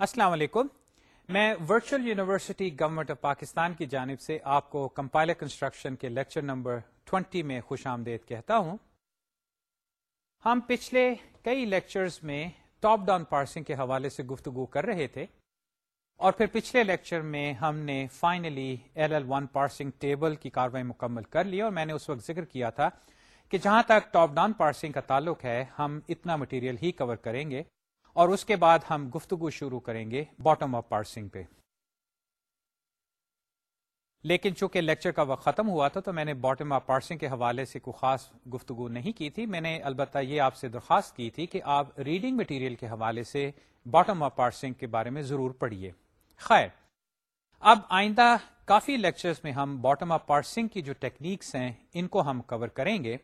السلام علیکم۔ میں virtual university government of Pakistan کی جانب سے آپ کو کمپائلر کنسٹرکشن کے لیکچر نمبر 20 میں خوش آمدید کہتا ہوں۔ ہم پچھلے کئی لیکچرز میں ٹاپ ڈاؤن پارسنگ کے حوالے سے گفتگو کر رہے تھے اور پھر پچھلے لیکچر میں ہم نے finally L L one parsing table کی کاروائی مکمل کر لی اور میں نے اس وقت ذکر کیا تھا کہ جہاں تک ٹاپ ڈاؤن پارسنگ کا تعلق ہے، ہم اتنا مٹیریل ہی کور کریں گے۔ اور اس کے بعد ہم گفتگو شروع کریں گے باٹم آف پارسنگ پہ۔ لیکن چونکہ لیکچر کا وقت ختم ہوا تھا تو میں نے باٹم آف پارسنگ کے حوالے سے کوئی خاص گفتگو نہیں کی تھی۔ میں نے البتہ یہ آپ سے درخواست کی تھی کہ آپ ریڈنگ مٹیریل کے حوالے سے باٹم آف پارسنگ کے بارے میں ضرور پڑھیے۔ خیر، اب آئندہ کافی لیکچرز میں ہم باٹم آف پارسنگ کی جو ٹیکنیکس ہیں ان کو ہم کور کریں گے۔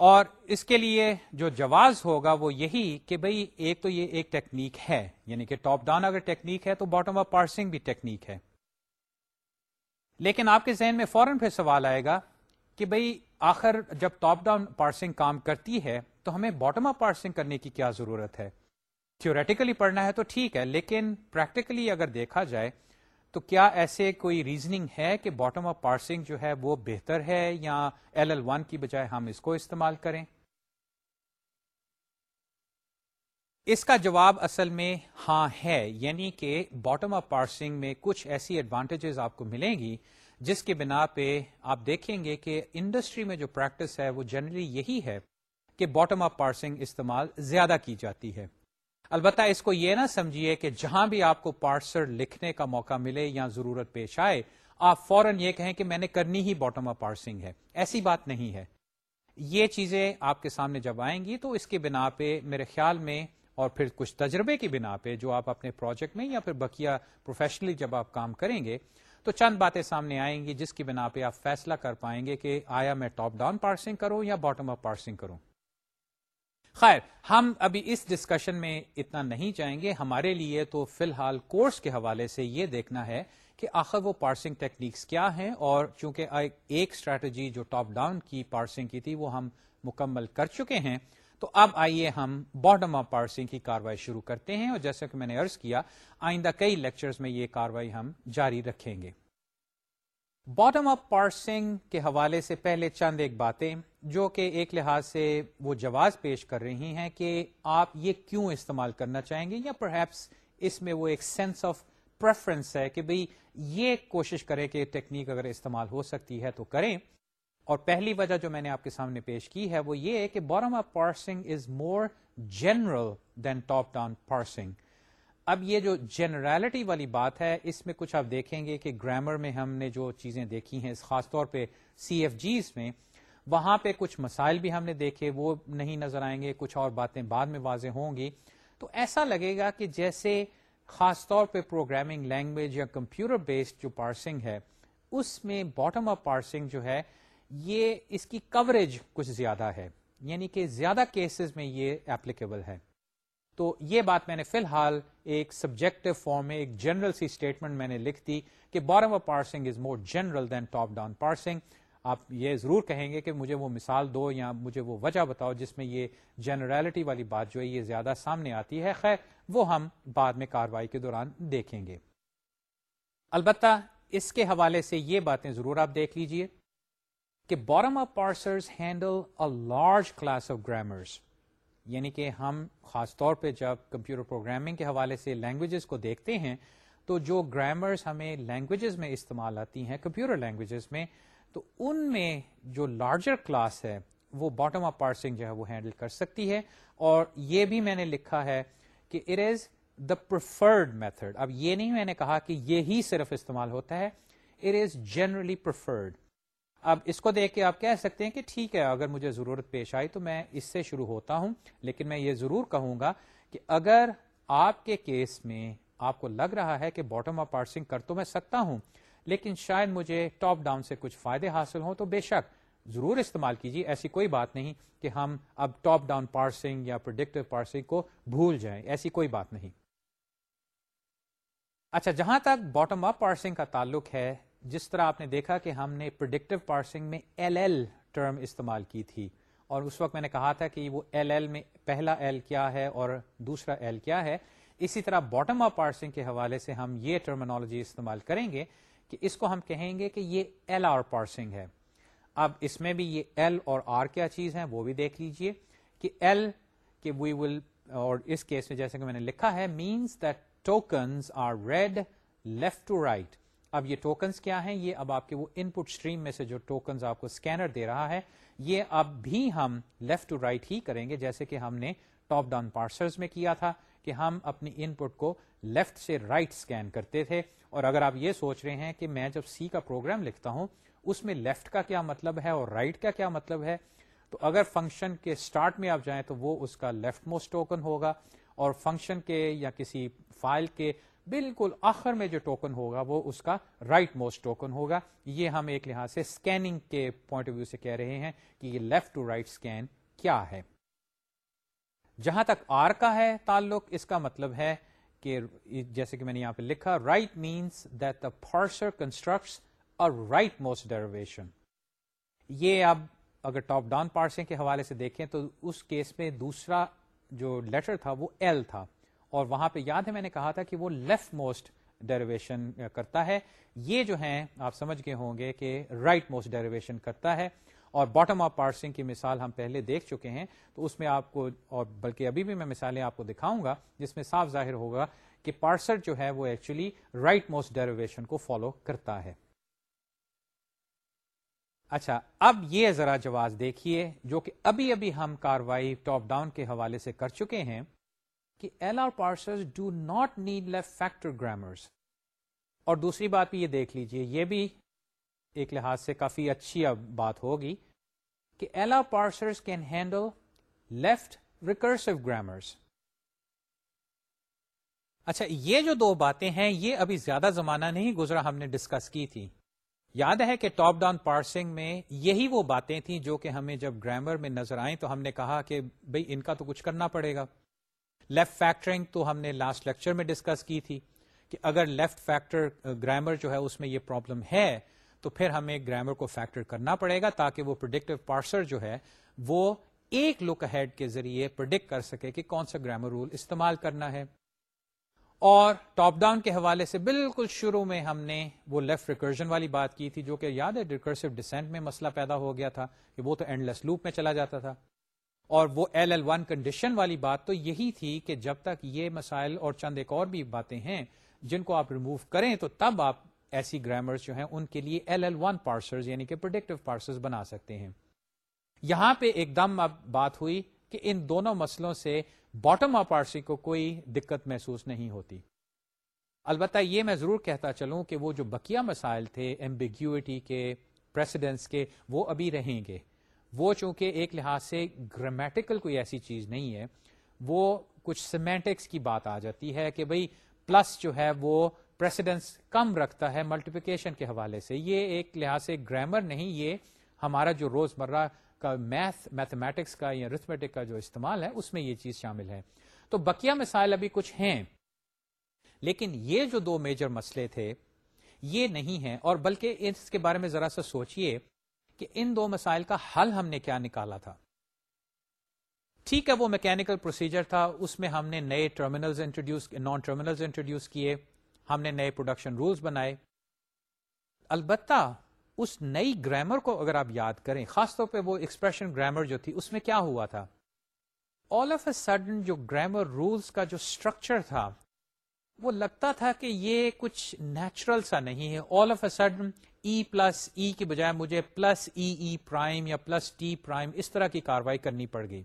اور اس کے لیے جو جواز ہوگا وہ یہی کہ بھئی ایک تو یہ ایک ٹیکنیک ہے یعنی کہ ٹاپ ڈاؤن اگر ٹیکنیک ہے تو باٹم آف پارسنگ بھی ٹیکنیک ہے۔ لیکن آپ کے ذہن میں فوراً پھر سوال آئے گا کہ بھئی آخر جب ٹاپ ڈاؤن پارسنگ کام کرتی ہے تو ہمیں باٹم آف پارسنگ کرنے کی کیا ضرورت ہے؟ تھیوریٹیکلی پڑھنا ہے تو ٹھیک ہے، لیکن پریکٹیکلی اگر دیکھا جائے تو کیا ایسے کوئی ریزننگ ہے کہ باٹم آف پارسنگ جو ہے وہ بہتر ہے یا ایل ایل ون کی بجائے ہم اس کو استعمال کریں؟ اس کا جواب اصل میں ہاں ہے یعنی کہ باٹم آف پارسنگ میں کچھ ایسی ایڈوانٹیجز آپ کو ملیں گی، جس کے بنا پہ آپ دیکھیں گے کہ انڈسٹری میں جو پریکٹس ہے وہ جنرلی یہی ہے کہ باٹم آف پارسنگ استعمال زیادہ کی جاتی ہے۔ البتہ اس کو یہ نہ سمجھیے کہ جہاں بھی آپ کو پارسر لکھنے کا موقع ملے یا ضرورت پیش آئے، آپ فوراً یہ کہیں کہ میں نے کرنی ہی باٹم آف پارسنگ ہے۔ ایسی بات نہیں ہے۔ یہ چیزیں آپ کے سامنے جب آئیں گی تو اس کے بنا پہ میرے خیال میں اور پھر کچھ تجربے کی بنا پہ جو آپ اپنے پروجیکٹ میں یا پھر بکیا پروفیشنلی جب آپ کام کریں گے، تو چند باتیں سامنے آئیں گی جس کی بنا پہ آپ فیصلہ کر پائیں گے کہ آیا میں ٹاپ ڈاؤن پارسنگ کروں یا باٹم آف پارسنگ کروں۔ خیر، ہم ابھی اس ڈسکشن میں اتنا نہیں جائیں گے۔ ہمارے لیے تو فی الحال کورس کے حوالے سے یہ دیکھنا ہے کہ آخر وہ پارسنگ ٹیکنیکس کیا ہیں اور چونکہ ایک اسٹریٹجی جو ٹاپ ڈاؤن کی پارسنگ کی تھی وہ ہم مکمل کر چکے ہیں، تو اب آئیے ہم باٹم آف پارسنگ کی کاروائی شروع کرتے ہیں اور جیسا کہ میں نے ارض کیا، آئندہ کئی لیکچرز میں یہ کاروائی ہم جاری رکھیں گے۔ باٹم آف پارسنگ کے حوالے سے پہلے چند ایک باتیں جو کہ ایک لحاظ سے وہ جواز پیش کر رہی ہیں کہ آپ یہ کیوں استعمال کرنا چاہیں گے یا پرہیپس اس میں وہ ایک سینس آف پریفرنس ہے کہ بھئی یہ کوشش کریں کہ ٹیکنیک اگر استعمال ہو سکتی ہے تو کریں۔ اور پہلی وجہ جو میں نے آپ کے سامنے پیش کی ہے وہ یہ ہے کہ bottom up parsing is more general than top down parsing اب یہ جو جنرلٹی والی بات ہے، اس میں کچھ آپ دیکھیں گے کہ گرامر میں ہم نے جو چیزیں دیکھی ہیں، خاص طور پہ سی ایف جیز میں، وہاں پہ کچھ مسائل بھی ہم نے دیکھے، وہ نہیں نظر آئیں گے، کچھ اور باتیں بعد میں واضح ہوں گی۔ تو ایسا لگے گا کہ جیسے خاص طور پہ پروگرامنگ لینگویج یا کمپیوٹر بیسڈ جو پارسنگ ہے، اس میں باٹم آف پارسنگ جو ہے، یہ اس کی کوریج کچھ زیادہ ہے۔ یعنی کہ زیادہ کیسز میں یہ اپلیکیبل ہے۔ تو یہ بات میں نے فی الحال ایک سبجیکٹو فارم میں، ایک جنرل سی اسٹیٹمنٹ میں نے لکھ دی کہ bottom up parsing is more general than top down parsing آپ یہ ضرور کہیں گے کہ مجھے وہ مثال دو یا مجھے وہ وجہ بتاؤ جس میں یہ جنرلٹی والی بات جو ہے یہ زیادہ سامنے آتی ہے۔ خیر، وہ ہم بعد میں کاروائی کے دوران دیکھیں گے۔ البتہ اس کے حوالے سے یہ باتیں ضرور آپ دیکھ لیجیے کہ bottom up parsers handle a large class of grammars یعنی کہ ہم خاص طور پہ جب کمپیوٹر پروگرامنگ کے حوالے سے لینگویجز کو دیکھتے ہیں، تو جو گرامرز ہمیں لینگویجز میں استعمال آتی ہیں کمپیوٹر لینگویجز میں، تو ان میں جو لارجر کلاس ہے، وہ باٹم آف پارسنگ جو ہے وہ ہینڈل کر سکتی ہے۔ اور یہ بھی میں نے لکھا ہے کہ it is the preferred method اب یہ نہیں میں نے کہا کہ یہی صرف استعمال ہوتا ہے اٹ از جنرلی پرفرڈ اب اس کو دیکھ کے آپ کہہ سکتے ہیں کہ ٹھیک ہے، اگر مجھے ضرورت پیش آئی تو میں اس سے شروع ہوتا ہوں، لیکن میں یہ ضرور کہوں گا کہ اگر آپ کے کیس میں آپ کو لگ رہا ہے کہ باٹم آف پارسنگ کر تو میں سکتا ہوں، لیکن شاید مجھے ٹاپ ڈاؤن سے کچھ فائدے حاصل ہوں تو بے شک ضرور استعمال کیجیے، ایسی کوئی بات نہیں کہ ہم اب ٹاپ ڈاؤن پارسنگ یا پروڈکٹیو پارسنگ کو بھول جائیں، ایسی کوئی بات نہیں۔ اچھا جہاں تک باٹم اپ پارسنگ کا تعلق ہے جس طرح آپ نے دیکھا کہ ہم نے پرڈکٹیو پارسنگ میں ایل ایل ٹرم استعمال کی تھی اور اس وقت میں نے کہا تھا کہ وہ ایل ایل میں پہلا ایل کیا ہے اور دوسرا ایل کیا ہے، اسی طرح باٹم اپ پارسنگ کے حوالے سے ہم یہ ٹرمنالوجی استعمال کریں گے کہ اس کو ہم کہیں گے کہ یہ ایل آر پارسنگ ہے۔ اب اس میں بھی یہ ایل اور آر کیا چیز ہے وہ بھی دیکھ لیجیے کہ ایل کہ وی ول اور اس کیس میں جیسے کہ میں نے لکھا ہے means that tokens are read left to right اب یہ ٹوکنز کیا ہیں؟ یہ اب آپ کے وہ ان پٹ اسٹریم میں سے جو ٹوکنز آپ کو اسکینر دے رہا ہے، یہ اب بھی ہم لیفٹ ٹو رائٹ ہی کریں گے، جیسے کہ ہم نے ٹاپ ڈاؤن پارسرز میں کیا تھا کہ ہم اپنی ان پٹ کو لیفٹ سے رائٹ right اسکین کرتے تھے۔ اور اگر آپ یہ سوچ رہے ہیں کہ میں جب سی کا پروگرام لکھتا ہوں، اس میں لیفٹ کا کیا مطلب ہے اور رائٹ right کا کیا مطلب ہے؟ تو اگر فنکشن کے اسٹارٹ میں آپ جائیں تو وہ اس کا لیفٹ موسٹ ٹوکن ہوگا اور فنکشن کے یا کسی فائل کے بالکل آخر میں جو ٹوکن ہوگا وہ اس کا رائٹ موسٹ ٹوکن ہوگا۔ یہ ہم ایک لحاظ سے اسکیننگ کے پوائنٹ آف ویو سے کہہ رہے ہیں کہ یہ لیفٹ ٹو رائٹ اسکین کیا ہے۔ جہاں تک آر کا ہے تعلق، اس کا مطلب ہے کہ جیسے کہ میں نے یہاں پہ لکھا right means that the parser constructs rightmost derivation یہ اب اگر ٹاپ ڈاؤن پارسنگ کے حوالے سے دیکھیں تو اس کیس میں دوسرا جو لیٹر تھا وہ ایل تھا۔ اور وہاں پہ یاد ہے میں نے کہا تھا کہ وہ لیفٹ موسٹ ڈیریویشن کرتا ہے۔ یہ جو ہیں، آپ سمجھ گئے ہوں گے کہ رائٹ موسٹ ڈیریویشن کرتا ہے۔ اور باٹم آف پارسنگ کی مثال ہم پہلے دیکھ چکے ہیں، تو اس میں آپ کو، اور بلکہ ابھی بھی میں مثالیں آپ کو دکھاؤں گا، جس میں صاف ظاہر ہوگا کہ پارسر جو ہے وہ ایکچولی رائٹ موسٹ ڈیریویشن کو فالو کرتا ہے۔ اچھا اب یہ ذرا جواز دیکھیے، جو کہ ابھی ابھی ہم کاروائی ٹاپ ڈاؤن کے حوالے سے کر چکے ہیں۔ کہ L R parser do not need left factor grammars اور دوسری بات بھی یہ دیکھ لیجیے، یہ بھی ایک لحاظ سے کافی اچھی بات ہوگی کہ L R parser can handle left recursive grammars اچھا یہ جو دو باتیں ہیں، یہ ابھی زیادہ زمانہ نہیں گزرا، ہم نے ڈسکس کی تھی۔ یاد ہے کہ ٹاپ ڈاؤن پارسنگ میں یہی وہ باتیں تھیں جو کہ ہمیں جب گرامر میں نظر آئیں تو ہم نے کہا کہ بھئی ان کا تو کچھ کرنا پڑے گا۔ لیفٹ فیکٹرنگ تو ہم نے لاسٹ لیکچر میں ڈسکس کی تھی کہ اگر لیفٹ فیکٹر گرامر جو ہے اس میں یہ پرابلم ہے تو پھر ہمیں گرامر کو فیکٹر کرنا پڑے گا تاکہ وہ پروڈکٹیو پارسر جو ہے وہ ایک لک ہیڈ کے ذریعے پرڈکٹ کر سکے کہ کون سا گرامر رول استعمال کرنا ہے۔ اور ٹاپ ڈاؤن کے حوالے سے بالکل شروع میں ہم نے وہ لیفٹ ریکرجن والی بات کی تھی جو کہ یاد ہے ریکرسو ڈسینٹ میں مسئلہ پیدا ہو گیا تھا کہ وہ تو اینڈ لیس لوپ میں چلا جاتا تھا۔ اور وہ ایل ایل ون کنڈیشن والی بات تو یہی تھی کہ جب تک یہ مسائل اور چند ایک اور بھی باتیں ہیں جن کو آپ ریموو کریں تو تب آپ ایسی گرامرز جو ہیں ان کے لیے ایل ایل ون پارسرز یعنی کہ پروڈکٹیو پارسرز بنا سکتے ہیں۔ یہاں پہ ایک دم اب بات ہوئی کہ ان دونوں مسئلوں سے باٹم آف پارسی کو کوئی دقت محسوس نہیں ہوتی۔ البتہ یہ میں ضرور کہتا چلوں کہ وہ جو بقیہ مسائل تھے ایمبیگیوٹی کے پریسیڈنس کے، وہ ابھی رہیں گے۔ وہ چونکہ ایک لحاظ سے گرامیٹیکل کوئی ایسی چیز نہیں ہے، وہ کچھ سیمینٹکس کی بات آ جاتی ہے کہ بھئی پلس جو ہے وہ پریسیڈنس کم رکھتا ہے ملٹیپیکیشن کے حوالے سے۔ یہ ایک لحاظ سے گرامر نہیں، یہ ہمارا جو روز مرہ کا میتھ میتھمیٹکس کا یا ریتھمیٹک کا جو استعمال ہے، اس میں یہ چیز شامل ہے۔ تو بقیہ مسائل ابھی کچھ ہیں، لیکن یہ جو دو میجر مسئلے تھے، یہ نہیں ہیں۔ اور بلکہ اس کے بارے میں ذرا سا سوچئے کہ ان دو مسائل کا حل ہم نے کیا نکالا تھا۔ ٹھیک ہے، وہ میکینکل پروسیجر تھا، اس میں ہم نے نئے terminal introduce non terminal introduce کیے، ہم نے نئے پروڈکشن رولز بنائے۔ البتہ اس نئی گرامر کو اگر آپ یاد کریں، خاص طور پہ وہ ایکسپریشن گرامر جو تھی، اس میں کیا ہوا تھا؟ آل آف اے سڈن جو گرامر رولس کا جو اسٹرکچر تھا وہ لگتا تھا کہ یہ کچھ نیچرل سا نہیں ہے۔ All of a sudden E plus E کی بجائے مجھے پلس ای ای پرائم یا پلس ٹی پرائم اس طرح کی کاروائی کرنی پڑ گئی۔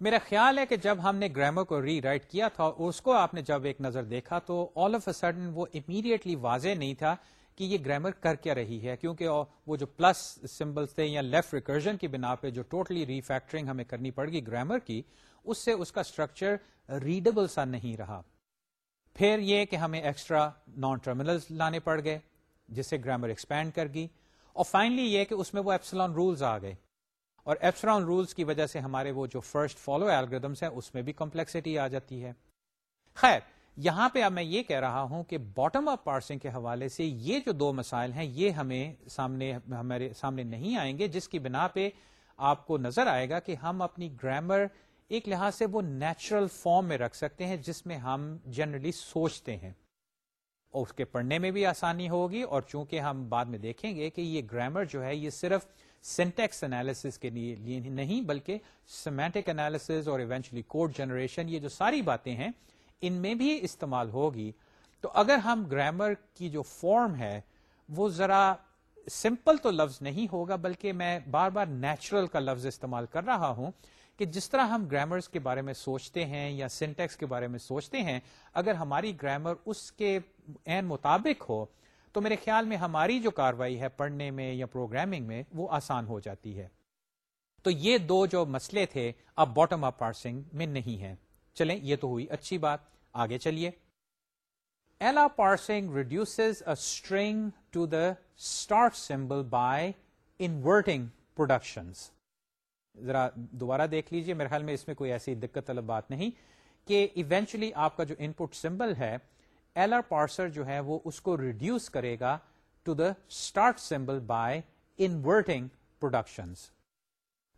میرا خیال ہے کہ جب ہم نے گرامر کو ری رائٹ کیا تھا اور اس کو آپ نے جب ایک نظر دیکھا تو آل آف اے سڈن وہ امیڈیٹلی واضح نہیں تھا کہ یہ گرامر کر کیا رہی ہے، کیونکہ وہ جو پلس سمبلس تھے یا لیفٹ ریکرجن کی بنا پہ جو ٹوٹلی ریفیکٹرنگ ہمیں کرنی پڑ گئی گرامر کی، اس سے اس کا اسٹرکچر ریڈیبل سا نہیں رہا۔ پھر یہ کہ ہمیں ایکسٹرا نان ٹرمینل لانے پڑ گئے، جس سے گرامر ایکسپینڈ کر گئی، اور فائنلی یہ کہ اس میں وہ ایپسلون رولز آ گئے۔ اور ایپسلون رولز کی وجہ سے ہمارے وہ جو فرسٹ فالو ایلگردمس ہیں، اس میں بھی کمپلیکسٹی آ جاتی ہے۔ خیر، یہاں پہ اب میں یہ کہہ رہا ہوں کہ باٹم اپ پارسنگ کے حوالے سے یہ جو دو مسائل ہیں، یہ ہمیں سامنے، ہمارے سامنے نہیں آئیں گے، جس کی بنا پہ آپ کو نظر آئے گا کہ ہم اپنی گرامر ایک لحاظ سے وہ نیچرل فارم میں رکھ سکتے ہیں جس میں ہم جنرلی سوچتے ہیں۔ اور اس کے پڑھنے میں بھی آسانی ہوگی اور چونکہ ہم بعد میں دیکھیں گے کہ یہ گرامر جو ہے یہ صرف سینٹیکس انالیس کے لیے نہیں بلکہ سیمیٹک انالیس اور ایونچولی کوڈ جنریشن یہ جو ساری باتیں ہیں، ان میں بھی استعمال ہوگی۔ تو اگر ہم گرامر کی جو فارم ہے، وہ ذرا سمپل تو لفظ نہیں ہوگا بلکہ میں بار بار نیچرل کا لفظ استعمال کر رہا ہوں۔ کہ جس طرح ہم گرامرز کے بارے میں سوچتے ہیں یا سینٹیکس کے بارے میں سوچتے ہیں، اگر ہماری گرامر اس کے این مطابق ہو، تو میرے خیال میں ہماری جو کاروائی ہے پڑھنے میں یا پروگرامنگ میں، وہ آسان ہو جاتی ہے۔ تو یہ دو جو مسئلے تھے، اب باٹم اپ پارسنگ میں نہیں ہیں۔ چلیں، یہ تو ہوئی اچھی بات۔ آگے چلیے۔ L R parsing reduce string to the start symbol by inverting production ذرا دوبارہ دیکھ لیجیے میرے خیال میں اس میں کوئی ایسی دقت طلب بات نہیں کہ ایونچولی آپ کا جو ان پٹ سمبل ہے ایل آر پارسر جو ہے، وہ اس کو ریڈیوس کرے گا to the start symbol by inverting production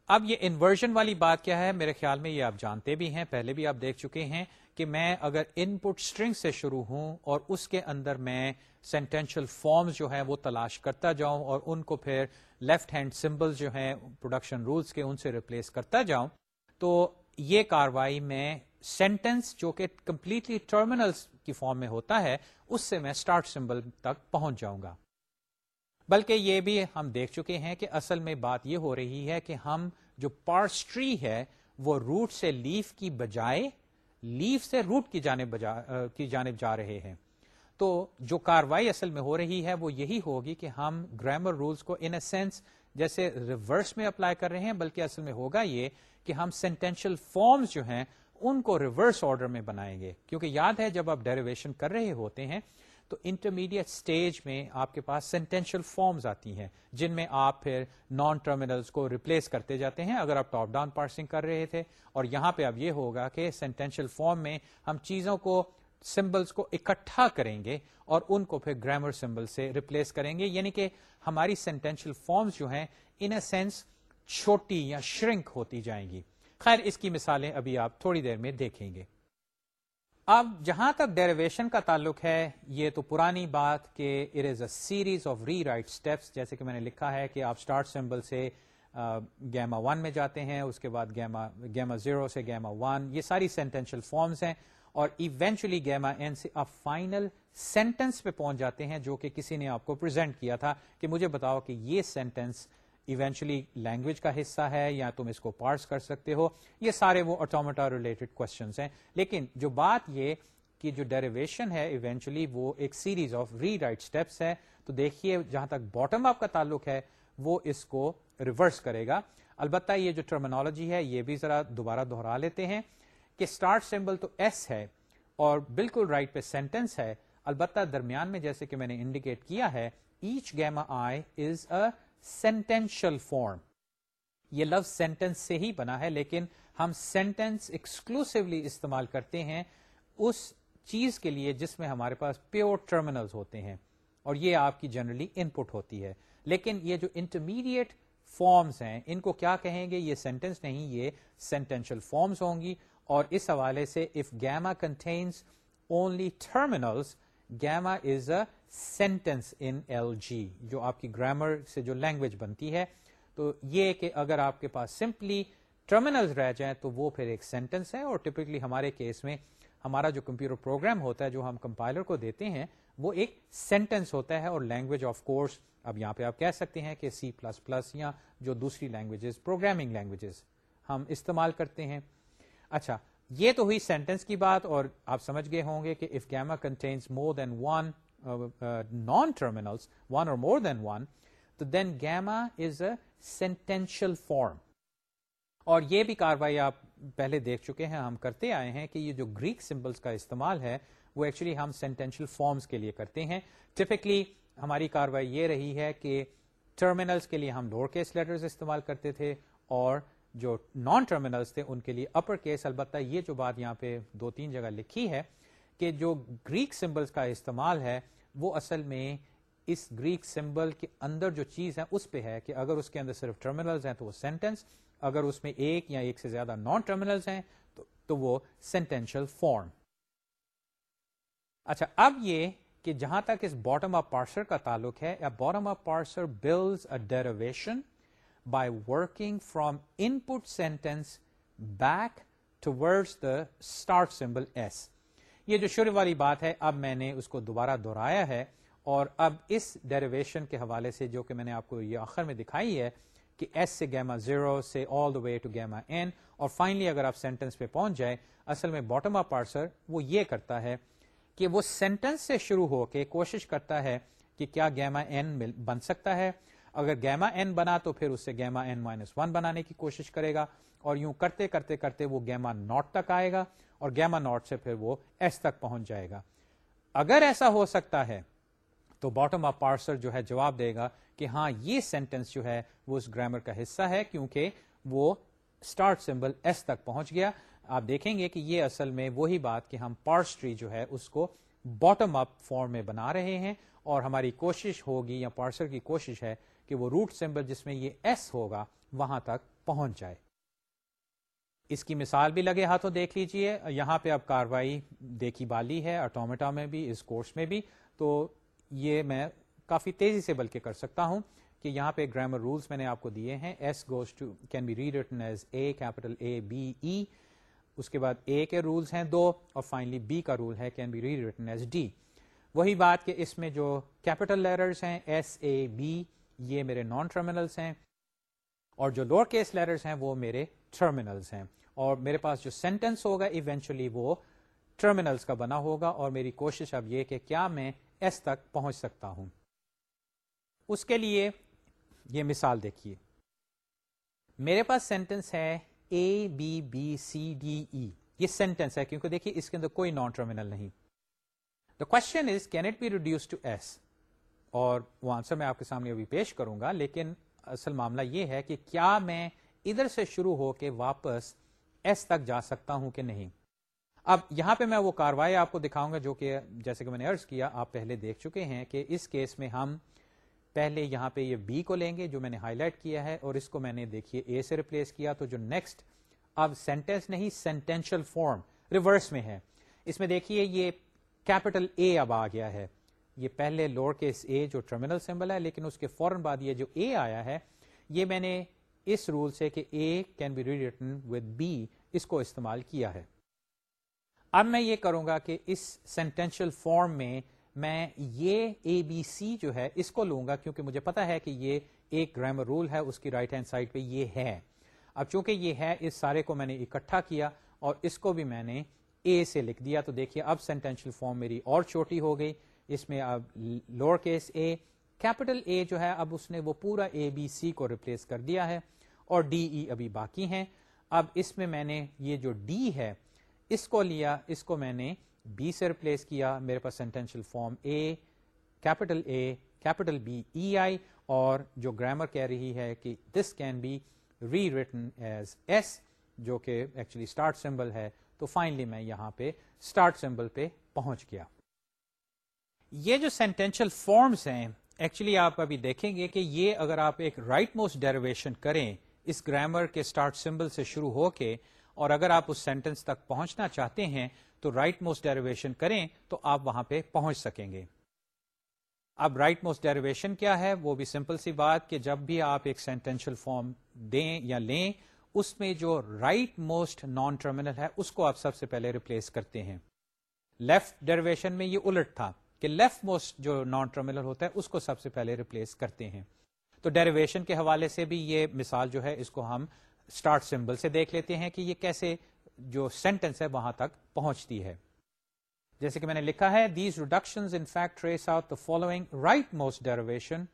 اب یہ انورژن والی بات کیا ہے؟ میرے خیال میں یہ آپ جانتے بھی ہیں، پہلے بھی آپ دیکھ چکے ہیں کہ میں اگر ان پٹ اسٹرنگ سے شروع ہوں اور اس کے اندر میں سینٹینشل فارمز جو ہے وہ تلاش کرتا جاؤں اور ان کو پھر لیفٹ ہینڈ سمبل جو ہیں پروڈکشن رولس کے ان سے ریپلیس کرتا جاؤں، تو یہ کاروائی میں سینٹینس جو کہ کمپلیٹلی ٹرمینل کی فارم میں ہوتا ہے، اس سے میں اسٹارٹ سمبل تک پہنچ جاؤں گا۔ بلکہ یہ بھی ہم دیکھ چکے ہیں کہ اصل میں بات یہ ہو رہی ہے کہ ہم جو پارس ٹری ہے، وہ روٹ سے لیف کی بجائے لیف سے روٹ کی جانب کی جانب جا رہے ہیں۔ تو جو کاروائی اصل میں ہو رہی ہے وہ یہی ہوگی کہ ہم گرامر رولز کو ان اے سینس جیسے ریورس میں اپلائی کر رہے ہیں، بلکہ اصل میں ہوگا یہ کہ ہم سینٹینشل فارمز جو ہیں ان کو ریورس آرڈر میں بنائیں گے۔ کیونکہ یاد ہے جب آپ ڈیریویشن کر رہے ہوتے ہیں تو انٹرمیڈیٹ اسٹیج میں آپ کے پاس سینٹینشل فارمز آتی ہیں، جن میں آپ پھر نان ٹرمینلز کو ریپلیس کرتے جاتے ہیں اگر آپ ٹاپ ڈاؤن پارسنگ کر رہے تھے۔ اور یہاں پہ اب یہ ہوگا کہ سینٹینشل فارم میں ہم چیزوں کو سمبلس کو اکٹھا کریں گے اور ان کو پھر گرامر سمبل سے ریپلیس کریں گے یعنی کہ ہماری سینٹینشل فارمز جو ہیں ان اے سینس چھوٹی یا شرنک ہوتی جائیں گی۔ خیر، اس کی مثالیں ابھی آپ تھوڑی دیر میں دیکھیں گے۔ اب جہاں تک ڈیریویشن کا تعلق ہے، یہ تو پرانی بات کہ it is a series of rewrite steps جیسے کہ میں نے لکھا ہے کہ آپ اسٹارٹ سمبل سے گیما ون میں جاتے ہیں، اس کے بعد گیما گیما زیرو سے گیما ون یہ ساری سینٹینشل فارمز ہیں۔ اور ایونچولی گیما این سے آپ فائنل سینٹینس پہ پہنچ جاتے ہیں جو کہ کسی نے آپ کو پرزینٹ کیا تھا کہ مجھے بتاؤ کہ یہ سینٹینس ایونچولی لینگویج کا حصہ ہے یا تم اس کو پارس کر سکتے ہو؟ یہ سارے وہ آٹومیٹا ریلیٹڈ کوشچنس ہیں۔ لیکن جو بات یہ کہ جو ڈیریویشن ہے ایونچولی وہ ایک series of rewrite steps ہے۔ تو دیکھیے جہاں تک باٹم اپ کا تعلق ہے، وہ اس کو ریورس کرے گا۔ البتہ یہ جو ٹرمنالوجی ہے، یہ بھی ذرا دوبارہ دوہرا لیتے ہیں۔ کہ اسٹارٹ سمبل تو ایس ہے اور بالکل رائٹ پہ سینٹینس ہے۔ البتہ درمیان میں جیسے کہ میں نے انڈیکیٹ کیا ہے H gamma I is a sentential form یہ لفظ سینٹینس سے ہی بنا ہے، لیکن ہم سینٹینس ایکسکلوسولی استعمال کرتے ہیں اس چیز کے لیے جس میں ہمارے پاس پیور ٹرمینل ہوتے ہیں۔ اور یہ آپ کی جنرلی ان پٹ ہوتی ہے۔ لیکن یہ جو انٹرمیڈیٹ فارمز ہیں، ان کو کیا کہیں گے؟ یہ سینٹینس نہیں، یہ سینٹینشل فارمز ہوں گی۔ اور اس حوالے سے if gamma contains only terminals gamma is a sentence in L G جو آپ کی گرامر سے جو لینگویج بنتی ہے۔ تو یہ کہ اگر آپ کے پاس سمپلی ٹرمینل رہ جائیں تو وہ پھر ایک سینٹینس ہے اور ٹپکلی ہمارے کیس میں ہمارا جو کمپیوٹر پروگرام ہوتا ہے جو ہم کمپائلر کو دیتے ہیں، وہ ایک سینٹینس ہوتا ہے اور لینگویج آف کورس اب یہاں پہ آپ کہہ سکتے ہیں کہ سی پلس پلس یا جو دوسری لینگویجز پروگرامنگ لینگویجز ہم استعمال کرتے ہیں۔ اچھا یہ تو ہوئی سینٹینس کی بات اور آپ سمجھ گئے ہوں گے کہ if gamma contains more than one non terminals one or more than one تو دین گیما از اے سینٹینشل فارم اور یہ بھی کاروائی آپ پہلے دیکھ چکے ہیں، ہم کرتے آئے ہیں کہ یہ جو گریک سمبلس کا استعمال ہے، وہ ایکچولی ہم سینٹینشل فارمس کے لیے کرتے ہیں۔ ٹپکلی ہماری کاروائی یہ رہی ہے کہ ٹرمینلس کے لیے ہم لوور کیس لیٹرز استعمال کرتے تھے اور جو نان ٹرمینلس تھے، ان کے لیے اپر کیس البتہ یہ جو بات یہاں پہ دو تین جگہ لکھی ہے کہ جو گریک سمبلس کا استعمال ہے، وہ اصل میں اس گریک سمبل کے اندر جو چیز ہے، اس پہ ہے کہ اگر اس کے اندر صرف ٹرمینلز ہیں تو وہ سینٹینس اگر اس میں ایک یا ایک سے زیادہ نان ٹرمینلز ہیں تو وہ سینٹینشل فارم اچھا اب یہ کہ جہاں تک اس باٹم آف پارسر کا تعلق ہے bottom up parser builds a derivation by working from input sentence back toward the start symbol S یہ جو شروع والی بات ہے، اب میں نے اس کو دوبارہ دہرایا ہے اور اب اس ڈیریویشن کے حوالے سے جو کہ میں نے آپ کو یہ آخر میں دکھائی ہے کہ ایس سے گیما زیرو سے all the way to gamma N اور فائنلی اگر آپ سینٹینس پہ پہنچ جائیں، اصل میں باٹم آف پارسر وہ یہ کرتا ہے کہ وہ سینٹینس سے شروع ہو کے کوشش کرتا ہے کہ کیا گیما این بن سکتا ہے۔ اگر گیما این بنا تو پھر اس سے گیما این مائنس ون بنانے کی کوشش کرے گا اور یوں کرتے کرتے کرتے وہ گیما ناٹ تک آئے گا اور گیما ناٹ سے پھر وہ ایس تک پہنچ جائے گا۔ اگر ایسا ہو سکتا ہے تو باٹم آف پارسر جو ہے جواب دے گا کہ ہاں یہ سینٹینس جو ہے وہ اس گرامر کا حصہ ہے کیونکہ وہ اسٹارٹ سمبل ایس تک پہنچ گیا۔ آپ دیکھیں گے کہ یہ اصل میں وہی بات کہ ہم پارس ٹری جو ہے اس کو باٹم اپ فارم میں بنا رہے ہیں اور ہماری کوشش ہوگی یا پارسر کی کوشش ہے کہ وہ روٹ سمبل جس میں یہ ایس ہوگا وہاں تک پہنچ جائے۔ اس کی مثال بھی لگے ہاتھوں دیکھ لیجیے۔ یہاں پہ اب کاروائی دیکھی بالی ہے اٹومیٹا میں بھی، اس کورس میں بھی۔ تو یہ میں کافی تیزی سے بلکہ کر سکتا ہوں کہ یہاں پہ گرامر رولس میں نے آپ کو دیے ہیں۔ S goes to can be read as a capital A B E اس کے بعد اے کے رولس ہیں دو اور فائنلی بی کا رول ہے can be rewritten as D وہی بات کہ اس میں جو کیپیٹل لیٹرس ہیں ایس اے بی یہ میرے نان ٹرمینلس ہیں اور جو لوور کیس لیٹرس ہیں وہ میرے ٹرمینلس ہیں اور میرے پاس جو سینٹینس ہوگا ایونچولی وہ ٹرمینلس کا بنا ہوگا اور میری کوشش اب یہ کہ کیا میں ایس تک پہنچ سکتا ہوں۔ اس کے لیے یہ مثال دیکھیے۔ میرے پاس سینٹینس ہے A B B C D E یہ سینٹینس ہے کیونکہ دیکھیے اس کے اندر کوئی نان ٹرمینل نہیں۔ The question is can it be reduce to S اور وہ آنسر میں آپ کے سامنے ابھی پیش کروں گا، لیکن اصل معاملہ یہ ہے کہ کیا میں ادھر سے شروع ہو کے واپس ایس تک جا سکتا ہوں کہ نہیں؟ اب یہاں پہ میں وہ کاروائی آپ کو دکھاؤں گا جو کہ جیسے کہ میں نے ارض کیا، آپ پہلے دیکھ چکے ہیں کہ اس کیس میں ہم پہلے یہاں پہ یہ بی کو لیں گے جو میں نے ہائی لائٹ کیا ہے اور اس کو میں نے دیکھیے اے سے ریپلیس کیا، تو جو نیکسٹ اب سینٹینس نہیں سینٹینشل فارم ریورس میں ہے۔ اس میں دیکھیے یہ کیپٹل اے اب آ گیا ہے۔ یہ پہلے لوور کیس اے جو ٹرمینل سمبل ہے، لیکن اس کے فوراً بعد یہ جو اے آیا ہے، یہ میں نے اس رول سے کہ A can be written with B اس کو استعمال کیا ہے۔ اب میں یہ کروں گا کہ اس سینٹینشل فارم میں میں یہ اے بی سی جو ہے اس کو لوں گا، کیونکہ مجھے پتا ہے کہ یہ ایک گرامر رول ہے، اس کی رائٹ ہینڈ سائڈ پہ یہ ہے۔ اب چونکہ یہ ہے، اس سارے کو میں نے اکٹھا کیا اور اس کو بھی میں نے اے سے لکھ دیا، تو دیکھیے اب سینٹینشل فارم میری اور چھوٹی ہو گئی۔ اس میں اب lower case A capital A جو ہے، اب اس نے وہ پورا اے بی سی کو ریپلیس کر دیا ہے اور ڈی ای e ابھی باقی ہیں۔ اب اس میں میں نے یہ جو ڈی ہے، اس کو لیا، اس کو میں نے بی سے ریپلیس کیا۔ میرے پاس sentential form A capital A capital B E I اور جو گرامر کہہ رہی ہے کہ this can be rewritten as S جو کہ ایکچولی اسٹارٹ سمبل ہے۔ تو فائنلی میں یہاں پہ اسٹارٹ سمبل پہ پہنچ گیا۔ یہ جو سینٹینشل فارمس ہیں ایکچولی آپ ابھی دیکھیں گے کہ یہ اگر آپ ایک رائٹ موسٹ ڈیریویشن کریں، اس گرامر کے اسٹارٹ سمبل سے شروع ہو کے اور اگر آپ اس سینٹینس تک پہنچنا چاہتے ہیں تو رائٹ موسٹ ڈیریویشن کریں تو آپ وہاں پہ پہنچ سکیں گے۔ اب رائٹ موسٹ ڈیریویشن کیا ہے؟ وہ بھی سمپل سی بات کہ جب بھی آپ ایک سینٹینشل فارم دیں یا لیں، اس میں جو رائٹ موسٹ نان ٹرمینل ہے، اس کو آپ سب سے پہلے ریپلیس کرتے ہیں۔ لیفٹ ڈیریویشن میں یہ الٹ تھا۔ کہ لیفٹ موسٹ جو نان ٹرمینل ہوتا ہے، اس کو سب سے پہلے ریپلیس کرتے ہیں۔ تو ڈیریویشن کے حوالے سے بھی یہ مثال جو ہے، اس کو ہم اسٹارٹ سمبل سے دیکھ لیتے ہیں کہ یہ کیسے جو سینٹینس ہے وہاں تک پہنچتی ہے۔ جیسے کہ میں نے لکھا ہے these reduction in fact trace out the following rightmost derivation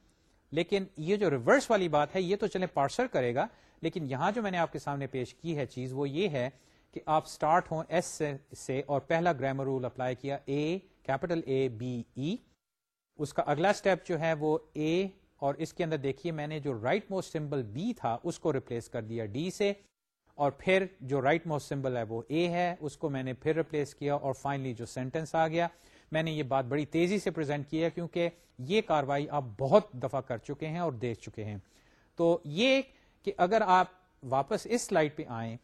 لیکن یہ جو ریورس والی بات ہے، یہ تو چلے پارسر کرے گا۔ لیکن یہاں جو میں نے آپ کے سامنے پیش کی ہے چیز، وہ یہ ہے کہ آپ اسٹارٹ ہوں ایس سے اور پہلا گرامر رول اپلائی کیا اے کیپٹل اے، بی، ای. اس کا اگلا اسٹیپ جو ہے وہ اے اور اس کے اندر دیکھیے میں نے جو رائٹ موسٹ سمبل بی تھا اس کو ریپلیس کر دیا ڈی سے اور پھر جو رائٹ موسٹ سمبل ہے وہ اے ہے، اس کو میں نے پھر ریپلیس کیا اور فائنلی جو سینٹینس آ گیا۔ میں نے یہ بات بڑی تیزی سے پرزینٹ کیا کیونکہ یہ کاروائی آپ بہت دفعہ کر چکے ہیں اور دیکھ چکے ہیں۔ تو یہ کہ اگر آپ واپس اس سلائڈ پہ آئیں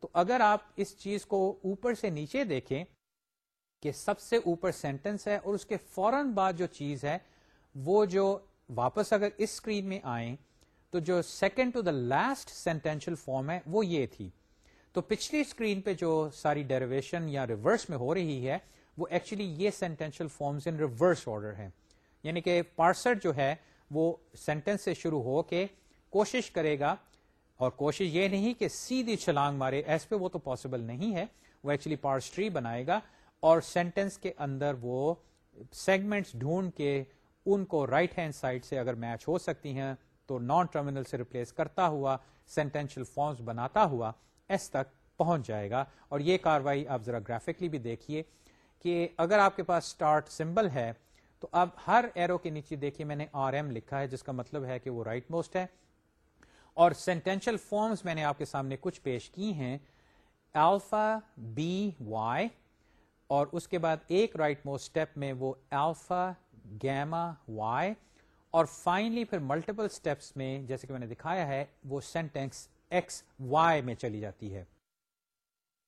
تو اگر آپ اس چیز کو اوپر سے نیچے دیکھیں کہ سب سے اوپر سینٹنس ہے اور اس کے فوراً بعد جو چیز ہے، وہ جو واپس اگر اس اسکرین میں آئیں، تو جو second to the last sentential form ہے، وہ یہ تھی۔ تو پچھلی اسکرین پہ جو ساری ڈیریویشن یا ریورس میں ہو رہی ہے، وہ ایکچولی یہ sentential forms in reverse order ہے یعنی کہ پارسر جو ہے، وہ سینٹینس سے شروع ہو کے کوشش کرے گا اور کوشش یہ نہیں کہ سیدھی چھلانگ مارے ایس پہ وہ تو پاسبل نہیں ہے، وہ ایکچولی پارس ٹری بنائے گا اور سینٹینس کے اندر وہ سیگمنٹس ڈھونڈ کے ان کو رائٹ ہینڈ سائڈ سے اگر میچ ہو سکتی ہیں تو نان ٹرمینل سے ریپلیس کرتا ہوا سینٹینشل فارمز بناتا ہوا ایس تک پہنچ جائے گا۔ اور یہ کاروائی آپ ذرا گرافکلی بھی دیکھیے کہ اگر آپ کے پاس اسٹارٹ سمبل ہے تو اب ہر ایرو کے نیچے دیکھیے میں نے آر ایم لکھا ہے، جس کا مطلب ہے کہ وہ رائٹ right موسٹ ہے۔ اور سینٹینشل فارمز میں نے آپ کے سامنے کچھ پیش کی ہیں الفا بی وائی اور اس کے بعد ایک رائٹ موسٹ اسٹیپ میں وہ الفا گیما وائی اور فائنلی پھر ملٹیپل اسٹیپس میں جیسے کہ میں نے دکھایا ہے، وہ سینٹینس ایکس وائی میں چلی جاتی ہے۔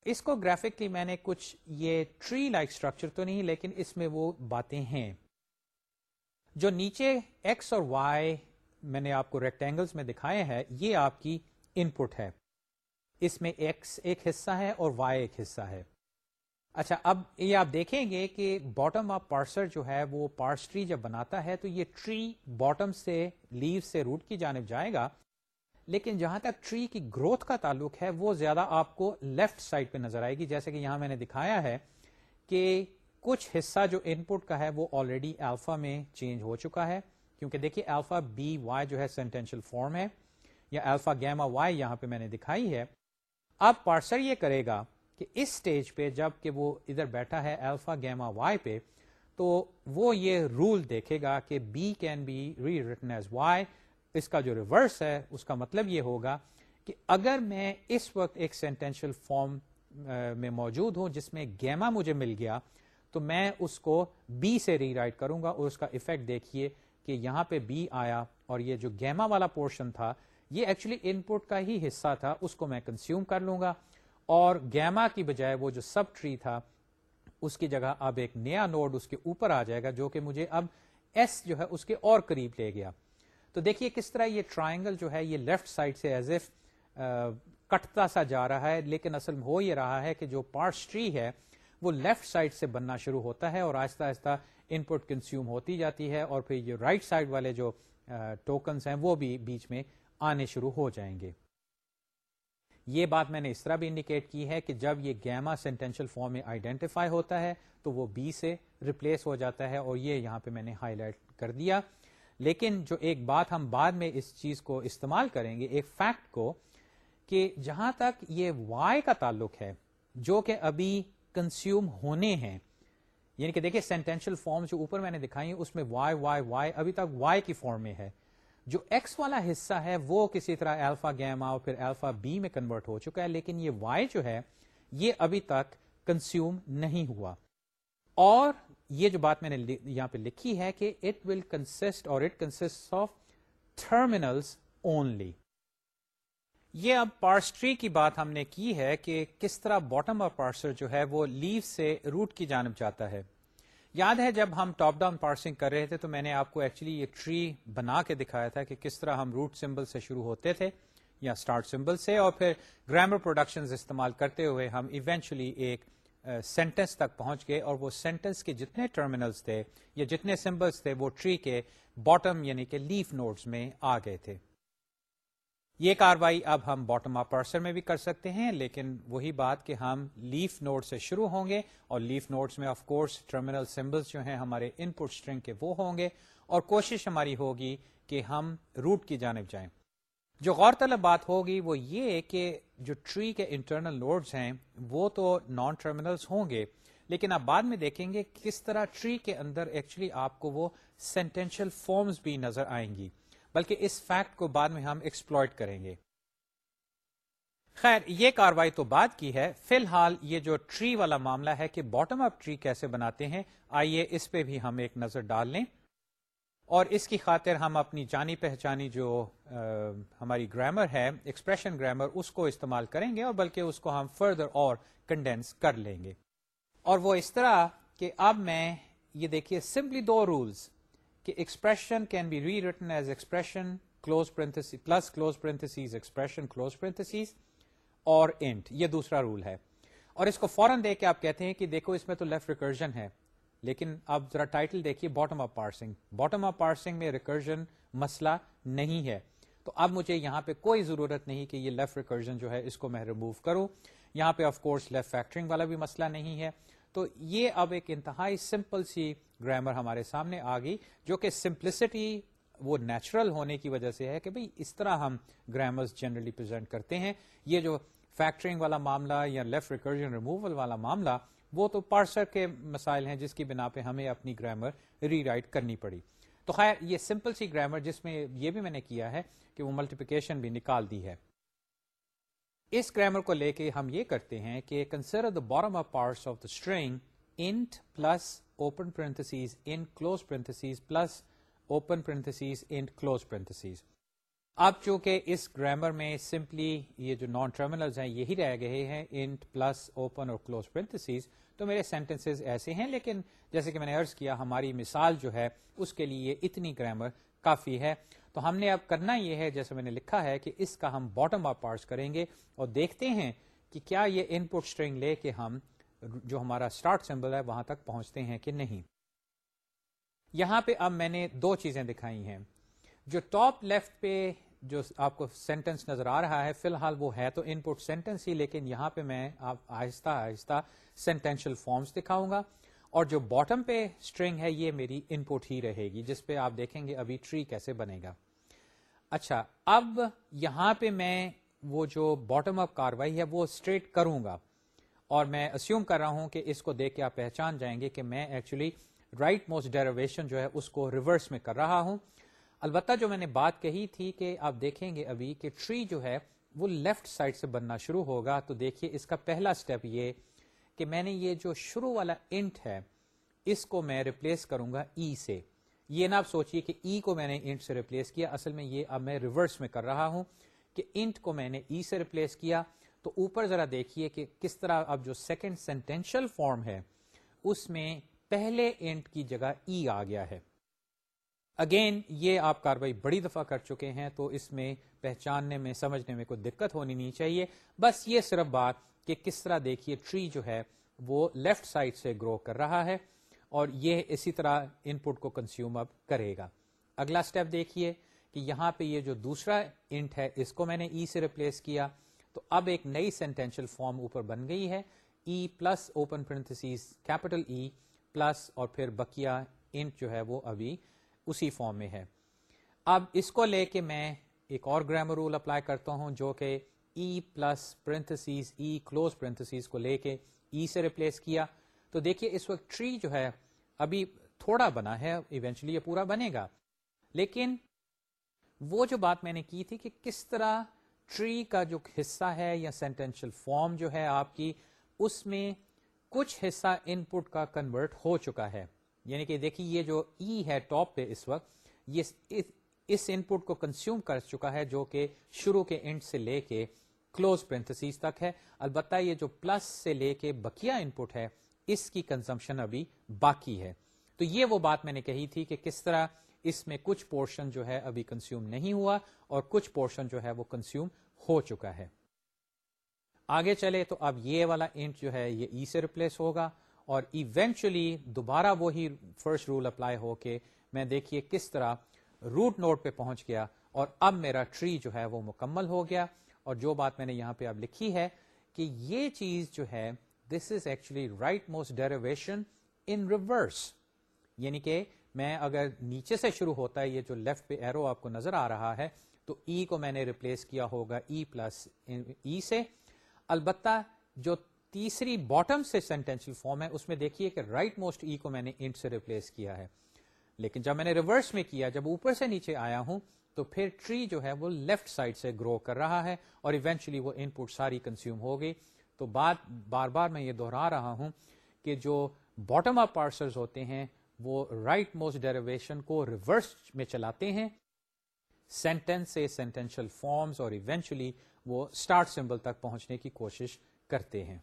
اس کو گرافکلی میں نے کچھ یہ ٹری لائک اسٹرکچر تو نہیں، لیکن اس میں وہ باتیں ہیں۔ جو نیچے ایکس اور وائی میں نے آپ کو ریکٹینگلس میں دکھائے ہیں، یہ آپ کی ان پٹ ہے۔ اس میں ایکس ایک حصہ ہے اور وائی ایک حصہ ہے۔ اچھا اب یہ آپ دیکھیں گے کہ باٹم آف پارسر جو ہے وہ پارس ٹری جب بناتا ہے تو یہ ٹری باٹم سے لیو سے روٹ کی جانب جائے گا۔ لیکن جہاں تک ٹری کی گروتھ کا تعلق ہے، وہ زیادہ آپ کو لیفٹ سائڈ پہ نظر آئے گی۔ جیسے کہ یہاں میں نے دکھایا ہے کہ کچھ حصہ جو ان پٹ کا ہے، وہ آلریڈی الفا میں چینج ہو چکا ہے۔ کیونکہ دیکھیے الفا بی وائی جو ہے سینٹینشل فارم ہے یا الفا گیما وائی یہاں پہ میں نے دکھائی ہے، اب پارسر یہ کرے گا کہ اس سٹیج پہ جبکہ وہ ادھر بیٹھا ہے الفا گیما وائی پہ، تو وہ یہ رول دیکھے گا کہ B can be rewritten as Y اس کا جو ریورس ہے، اس کا مطلب یہ ہوگا کہ اگر میں اس وقت ایک سینٹینشل فارم میں موجود ہوں جس میں گیما مجھے مل گیا، تو میں اس کو بی سے ری رائٹ کروں گا اور اس کا افیکٹ دیکھیے کہ یہاں پہ بی آیا اور یہ جو گیما والا پورشن تھا، یہ ایکچولی ان پٹ کا ہی حصہ تھا، اس کو میں کنزیوم کر لوں گا۔ اور گیما کی بجائے وہ جو سب ٹری تھا، اس کی جگہ اب ایک نیا نوڈ اس کے اوپر آ جائے گا، جو کہ مجھے اب ایس جو ہے اس کے اور قریب لے گیا۔ تو دیکھیے کس طرح یہ ٹرائنگل جو ہے، یہ لیفٹ سائڈ سے ایز ایف کٹتا سا جا رہا ہے، لیکن اصل میں ہو یہ رہا ہے کہ جو پارٹس ٹری ہے وہ لیفٹ سائڈ سے بننا شروع ہوتا ہے اور آہستہ آہستہ ان پٹ کنزیوم ہوتی جاتی ہے اور پھر یہ رائٹ سائڈ والے جو ٹوکنس ہیں وہ بھی بیچ میں آنے شروع ہو جائیں گے۔ یہ بات میں نے اس طرح بھی انڈیکیٹ کی ہے کہ جب یہ گیما سینٹینشل فارم میں آئیڈینٹیفائی ہوتا ہے تو وہ بی سے ریپلیس ہو جاتا ہے اور یہ یہاں پہ میں نے ہائی لائٹ کر دیا۔ لیکن جو ایک بات ہم بعد میں اس چیز کو استعمال کریں گے، ایک فیکٹ کو کہ جہاں تک یہ وائی کا تعلق ہے، جو کہ ابھی کنزیوم ہونے ہیں۔ یعنی کہ دیکھیں سینٹینشل فارم جو اوپر میں نے دکھائی ہے اس میں وائی وائی وائی ابھی تک وائی کی فارم میں ہے۔ جو ایکس والا حصہ ہے، وہ کسی طرح الفا گیما اور پھر الفا بی میں کنورٹ ہو چکا ہے، لیکن یہ وائی جو ہے، یہ ابھی تک کنزیوم نہیں ہوا۔ اور یہ جو بات میں نے یہاں پہ لکھی ہے کہ اٹ ول کنسٹ اور it consist of terminals only یہ اب پارسٹری کی بات ہم نے کی ہے کہ کس طرح باٹم آف پارسر جو ہے وہ لیو سے روٹ کی جانب جاتا ہے۔ یاد ہے جب ہم ٹاپ ڈاؤن پارسنگ کر رہے تھے تو میں نے آپ کو ایکچولی یہ ٹری بنا کے دکھایا تھا کہ کس طرح ہم روٹ سمبل سے شروع ہوتے تھے یا اسٹارٹ سمبل سے اور پھر گرامر پروڈکشن استعمال کرتے ہوئے ہم ایونچولی ایک سینٹینس تک پہنچ گئے اور وہ سینٹینس کے جتنے ٹرمینلس تھے یا جتنے سمبلس تھے وہ ٹری کے باٹم یعنی کہ لیف نوٹس میں آ گئے تھے۔ یہ کاروائی اب ہم باٹم اپ پرسر میں بھی کر سکتے ہیں، لیکن وہی بات کہ ہم لیف نوٹ سے شروع ہوں گے اور لیف نوٹس میں آف کورس ٹرمینل سمبلس جو ہیں ہمارے ان پٹ اسٹرنگ کے وہ ہوں گے اور کوشش ہماری ہوگی کہ ہم روٹ کی جانب جائیں۔ جو غور طلب بات ہوگی وہ یہ کہ جو ٹری کے انٹرنل نوڈز ہیں وہ تو نان ٹرمینلس ہوں گے، لیکن آپ بعد میں دیکھیں گے کس طرح ٹری کے اندر ایکچولی آپ کو وہ سینٹینشل فارمز بھی نظر آئیں گی۔ بلکہ اس فیکٹ کو بعد میں ہم ایکسپلوئٹ کریں گے۔ خیر، یہ کاروائی تو بعد کی ہے۔ فی الحال یہ جو ٹری والا معاملہ ہے کہ باٹم اپ ٹری کیسے بناتے ہیں، آئیے اس پہ بھی ہم ایک نظر ڈال لیں۔ اور اس کی خاطر ہم اپنی جانی پہچانی جو ہماری گرامر ہے ایکسپریشن گرامر اس کو استعمال کریں گے اور بلکہ اس کو ہم فردر اور کنڈینس کر لیں گے۔ اور وہ اس طرح کہ اب میں، یہ دیکھیے سمپلی دو رولس کہ expression can be rewritten as expression close plus close expression close اور انٹ یہ دوسرا رول ہے۔ اور اس کو فوراً دیکھ کے آپ کہتے ہیں کہ دیکھو اس میں تو لیفٹ ریکرجن ہے، لیکن اب ذرا ٹائٹل دیکھیے bottom up parsing bottom up parsing میں ریکرجن مسئلہ نہیں ہے۔ تو اب مجھے یہاں پہ کوئی ضرورت نہیں کہ یہ لیفٹ ریکرجن جو ہے اس کو میں ریموو کروں۔ یہاں پہ آف کورس لیفٹ فیکٹرنگ والا بھی مسئلہ نہیں ہے۔ تو یہ اب ایک انتہائی سمپل سی گرامر ہمارے سامنے آ گئی، جو کہ سمپلسٹی وہ نیچرل ہونے کی وجہ سے ہے کہ بھئی اس طرح ہم گرامرز جنرلی پرزینٹ کرتے ہیں۔ یہ جو فیکٹرنگ والا معاملہ یا لیفٹ ریکرجن ریموول والا معاملہ، وہ تو پارسر کے مسائل ہیں جس کی بنا پہ ہمیں اپنی گرامر ری رائٹ کرنی پڑی۔ تو خیر، یہ سمپل سی گرامر جس میں یہ بھی میں نے کیا ہے کہ وہ ملٹیپیکیشن بھی نکال دی ہے۔ اس گرامر کو لے کے ہم یہ کرتے ہیں کہ consider the bottom of parts of the string int plus open in close plus open int close اب چونکہ اس گرامر میں سمپلی یہ جو نان ٹرمینل ہیں یہی رہ گئے ہیں انٹ پلس اوپن اور کلوز پرنتسیز تو میرے سینٹینس ایسے ہیں، لیکن جیسے کہ میں نے ارض کیا، ہماری مثال جو ہے، اس کے لیے اتنی گرامر کافی ہے۔ تو ہم نے اب کرنا یہ ہے جیسے میں نے لکھا ہے، کہ اس کا ہم باٹم اپ پارٹس کریں گے اور دیکھتے ہیں کہ کیا یہ ان پٹ اسٹرنگ لے کے ہم جو ہمارا اسٹارٹ سمبل ہے، وہاں تک پہنچتے ہیں کہ نہیں۔ یہاں پہ اب میں نے دو چیزیں دکھائی ہیں۔ جو ٹاپ لیفٹ پہ جو آپ کو سینٹینس نظر آ رہا ہے، فی الحال وہ ہے تو ان پٹ سینٹینس ہی، لیکن یہاں پہ میں آپ آہستہ آہستہ سینٹینشل فارمز دکھاؤں گا۔ اور جو باٹم پہ اسٹرنگ ہے، یہ میری ان پٹ ہی رہے گی، جس پہ آپ دیکھیں گے ابھی ٹری کیسے بنے گا۔ اچھا اب یہاں پہ میں وہ جو باٹم اپ کاروائی ہے، وہ اسٹریٹ کروں گا۔ اور میں اسیوم کر رہا ہوں کہ اس کو دیکھ کے آپ پہچان جائیں گے کہ میں ایکچولی رائٹ موسٹ ڈیرویشن جو ہے اس کو ریورس میں کر رہا ہوں۔ البتہ جو میں نے بات کہی تھی کہ آپ دیکھیں گے ابھی کہ ٹری جو ہے وہ لیفٹ سائڈ سے بننا شروع ہوگا، تو دیکھیے اس کا پہلا اسٹیپ یہ کہ میں نے یہ جو شروع والا انٹ ہے، اس کو میں ریپلیس کروں گا ای e سے۔ یہ نہ آپ سوچئے کہ ای e کو میں نے انٹ سے ریپلیس کیا، اصل میں یہ اب میں ریورس میں کر رہا ہوں کہ انٹ کو میں نے ای e سے ریپلیس کیا۔ تو اوپر ذرا دیکھیے کہ کس طرح اب جو سیکنڈ سینٹینشل فارم ہے، اس میں پہلے انٹ کی جگہ ای آ گیا ہے۔ اگین یہ آپ کاروائی بڑی دفعہ کر چکے ہیں تو اس میں پہچاننے میں، سمجھنے میں کوئی دقت ہونی نہیں چاہیے۔ بس یہ صرف بات کہ کس طرح دیکھیے ٹری جو ہے، وہ لیفٹ سائڈ سے گرو کر رہا ہے اور یہ اسی طرح ان پٹ کو کنزیوم اب کرے گا۔ اگلا اسٹیپ دیکھیے کہ یہاں پہ یہ جو دوسرا انٹ ہے، اس کو میں نے ای e سے ریپلیس کیا۔ تو اب ایک نئی سینٹینشل فارم اوپر بن گئی ہے E plus open capital E plus اور پھر بکیا انٹ جو ہے وہ ابھی اسی فارم میں ہے۔ اب اس کو لے کے میں ایک اور گرامر رول اپلائی کرتا ہوں، جو کہ E plus parentheses E close parentheses کو لے کے ای سے ریپلیس کیا۔ تو دیکھیے اس وقت ٹری جو ہے ابھی تھوڑا بنا ہے ایونچولی یہ پورا بنے گا۔ لیکن وہ جو بات میں نے کی تھی کہ کس طرح ٹری کا جو حصہ ہے یا سینٹینشل فارم جو ہے آپ کی، اس میں کچھ حصہ ان پٹ کا کنورٹ ہو چکا ہے۔ یعنی کہ دیکھیے، یہ جو ای ہے ٹاپ پہ اس وقت، یہ اس ان پٹ کو کنزیوم کر چکا ہے جو کہ شروع کے انٹ سے لے کے کلوز پرنتھسیز تک ہے۔ البتہ یہ جو پلس سے لے کے بکیا ان پٹ ہے، اس کی کنزمپشن ابھی باقی ہے۔ تو یہ وہ بات میں نے کہی تھی کہ کس طرح اس میں کچھ پورشن جو ہے ابھی کنزیوم نہیں ہوا اور کچھ پورشن جو ہے وہ کنزیوم ہو چکا ہے۔ آگے چلے تو اب یہ والا انٹ جو ہے یہ ای e سے ریپلیس ہوگا اور ایونچولی دوبارہ وہی فرسٹ رول اپلائی ہو کے میں دیکھیے کس طرح روٹ نوٹ پہ پہنچ گیا اور اب میرا ٹری جو ہے وہ مکمل ہو گیا اور جو بات میں نے یہاں پہ اب لکھی ہے کہ یہ چیز جو ہے this is actually rightmost derivation in reverse یعنی کہ میں اگر نیچے سے شروع ہوتا ہے یہ جو لیفٹ پہ ایرو آپ کو نظر آ رہا ہے تو ای e کو میں نے ریپلیس کیا ہوگا ای پلس ای سے۔ البتہ جو تیسری باٹم سے سینٹینشل فارم ہے، اس میں دیکھیے کہ رائٹ موسٹ ای کو میں نے انٹ سے ریپلیس کیا ہے۔ لیکن جب میں نے ریورس میں کیا، جب اوپر سے نیچے آیا ہوں، تو پھر ٹری جو ہے وہ لیفٹ سائڈ سے گرو کر رہا ہے اور ایونچولی وہ ان پٹ ساری کنزیوم ہو گئی۔ تو بات بار بار میں یہ دوہرا رہا ہوں کہ جو باٹم اپ پارسرز ہوتے ہیں، وہ رائٹ موسٹ ڈیریویشن کو ریورس میں چلاتے ہیں۔ سینٹینس سے سینٹینشل فارمز اور ایونچولی وہ اسٹارٹ سمبل تک پہنچنے کی کوشش کرتے ہیں۔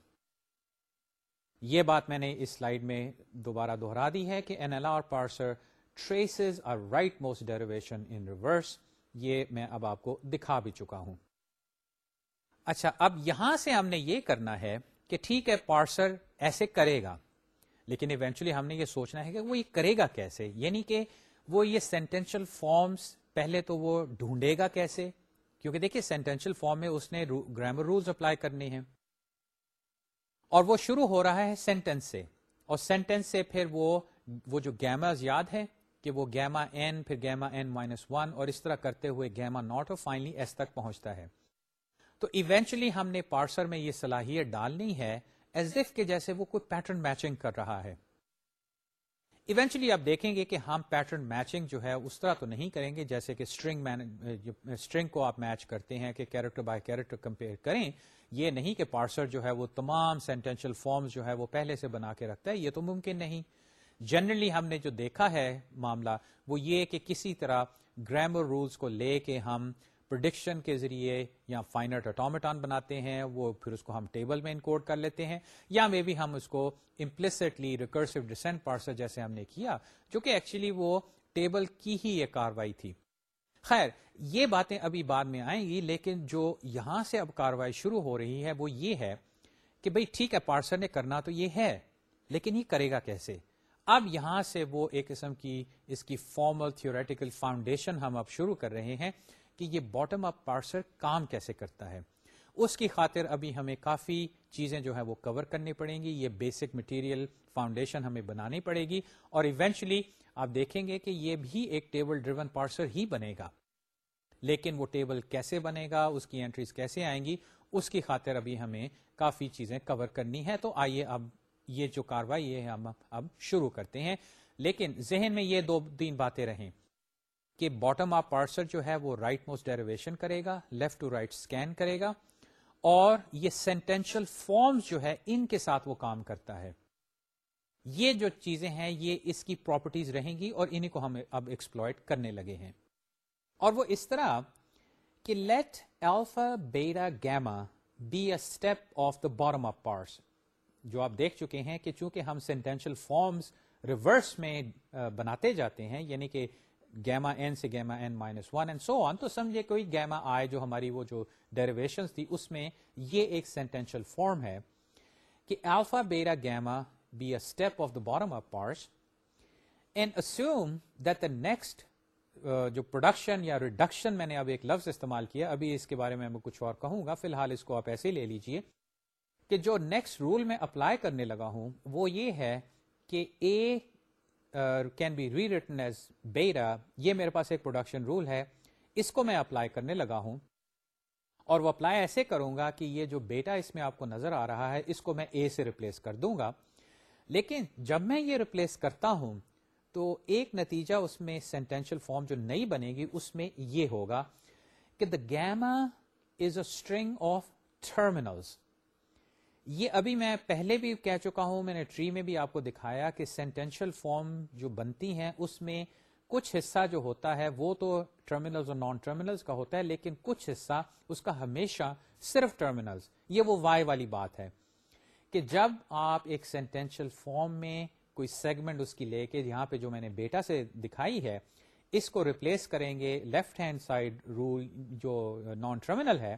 یہ بات میں نے اس سلائیڈ میں دوبارہ دوہرا دی ہے کہ an L R parser traces are rightmost derivation in reverse یہ میں اب آپ کو دکھا بھی چکا ہوں۔ اچھا اب یہاں سے ہم نے یہ کرنا ہے کہ ٹھیک ہے پارسر ایسے کرے گا، لیکن ایونچولی ہم نے یہ سوچنا ہے کہ وہ یہ کرے گا کیسے؟ یعنی کہ وہ یہ سینٹینشل فارمز پہلے تو وہ ڈھونڈے گا کیسے؟ کیونکہ دیکھیے سینٹینشل فارم میں اس نے گرامر رولز اپلائی کرنے ہیں۔ اور وہ شروع ہو رہا ہے سینٹینس سے۔ اور سینٹینس سے پھر وہ وہ جو گیماز یاد ہے کہ وہ گیما این، پھر گیما این مائنس ون اور اس طرح کرتے ہوئے گیما ناٹ اور فائنلی ایس تک پہنچتا ہے۔ تو ایونچولی ہم نے پارسر میں یہ صلاحیت ڈالنی ہے ایز اف کے جیسے وہ کوئی پیٹرن میچنگ کر رہا ہے۔ ایونچولی آپ دیکھیں گے کہ ہم پیٹرن میچنگ جو ہے اس طرح تو نہیں کریں گے، جیسے کہ اسٹرنگ اسٹرنگ کو آپ میچ کرتے ہیں کہ کیریکٹر بائی کیریکٹر کمپیئر کریں، یہ نہیں کہ پارسر جو ہے وہ تمام سینٹینشل فارمز جو ہے وہ پہلے سے بنا کے رکھتا ہے، یہ تو ممکن نہیں۔ جنرلی ہم نے جو دیکھا ہے معاملہ، وہ یہ کہ کسی طرح گرامر رولز کو لے کے ہم پروڈکشن کے ذریعے یا فائنٹ اٹومیٹان بناتے ہیں، وہ پھر اس کو ہم ٹیبل میں انکوڈ کر لیتے ہیں، یا مے بی ہم اس کو امپلسٹلی ریکرسو ڈسینٹ پارسر جیسے ہم نے کیا، جو کہ ایکچولی وہ ٹیبل کی ہی ایک کاروائی تھی۔ خیر، یہ باتیں ابھی بعد میں آئیں گی، لیکن جو یہاں سے اب کاروائی شروع ہو رہی ہے، وہ یہ ہے کہ بھئی ٹھیک ہے پارسر نے کرنا تو یہ ہے، لیکن یہ کرے گا کیسے؟ اب یہاں سے وہ ایک قسم کی اس کی فارمل تھیوریٹیکل فاؤنڈیشن ہم اب شروع کر رہے ہیں کہ یہ باٹم اپ پارسر کام کیسے کرتا ہے۔ اس کی خاطر ابھی ہمیں کافی چیزیں جو ہے وہ کور کرنی پڑیں گی، یہ بیسک مٹیریل فاؤنڈیشن ہمیں بنانی پڑے گی اور ایونچولی آپ دیکھیں گے کہ یہ بھی ایک ٹیبل ڈریون پارسر ہی بنے گا۔ لیکن وہ ٹیبل کیسے بنے گا، اس کی انٹریز کیسے آئیں گی، اس کی خاطر ابھی ہمیں کافی چیزیں کور کرنی ہے تو آئیے اب یہ جو کاروائی ہے، ہم اب شروع کرتے ہیں۔ لیکن ذہن میں یہ دو تین باتیں رہیں۔ کہ باٹم آپ پارسر جو ہے وہ رائٹ موسٹ ڈیریویشن کرے گا لیفٹ ٹو رائٹ اسکین کرے گا اور یہ سینٹینشل فارمز جو ہے ان کے ساتھ وہ کام کرتا ہے۔ یہ جو چیزیں ہیں یہ اس کی پراپرٹیز رہیں گی اور انہیں کو ہم اب ایکسپلوئٹ کرنے لگے ہیں۔ اور وہ اس طرح کہ let alpha beta gamma be a step of the bottom of parse جو آپ دیکھ چکے ہیں کہ چونکہ ہم سینٹینشل فارمز ریورس میں بناتے جاتے ہیں یعنی کہ گیما این سے gamma N minus one and so on تو سمجھے کوئی گیما آئے جو ہماری وہ جو ڈیریویشن تھی، اس میں یہ ایک سینٹینشل فارم ہے کہ alpha beta gamma be a step of the bottom of parse and assume that the next جو پروڈکشن یا ریڈکشن میں نے اب ایک لفظ استعمال کیا، ابھی اس کے بارے میں میں کچھ اور کہوں گا، فی الحال اس کو آپ ایسے لے لیجیے کہ جو نیکسٹ رول میں اپلائی کرنے لگا ہوں، وہ یہ ہے کہ A can be rewritten as beta یہ میرے پاس ایک پروڈکشن رول ہے، اس کو میں اپلائی کرنے لگا ہوں۔ اور وہ اپلائی ایسے کروں گا کہ یہ جو بیٹا اس میں آپ کو نظر آ رہا ہے، اس کو میں اے سے ریپلیس کر دوں گا۔ لیکن جب میں یہ ریپلیس کرتا ہوں، تو ایک نتیجہ اس میں سینٹینشل فارم جو نئی بنے گی، اس میں یہ ہوگا کہ the gamma is a string of terminals یہ ابھی میں پہلے بھی کہہ چکا ہوں، میں نے ٹری میں بھی آپ کو دکھایا کہ سینٹینشل فارم جو بنتی ہیں، اس میں کچھ حصہ جو ہوتا ہے، وہ تو ٹرمینلز اور نان ٹرمینلز کا ہوتا ہے، لیکن کچھ حصہ اس کا ہمیشہ صرف ٹرمینلز یہ وہ وائی والی بات ہے کہ جب آپ ایک سینٹینشل فارم میں کوئی سیگمنٹ اس کی لے کے یہاں پہ جو میں نے بیٹا سے دکھائی ہے، اس کو ریپلیس کریں گے لیفٹ ہینڈ سائڈ رول جو نان ٹرمینل ہے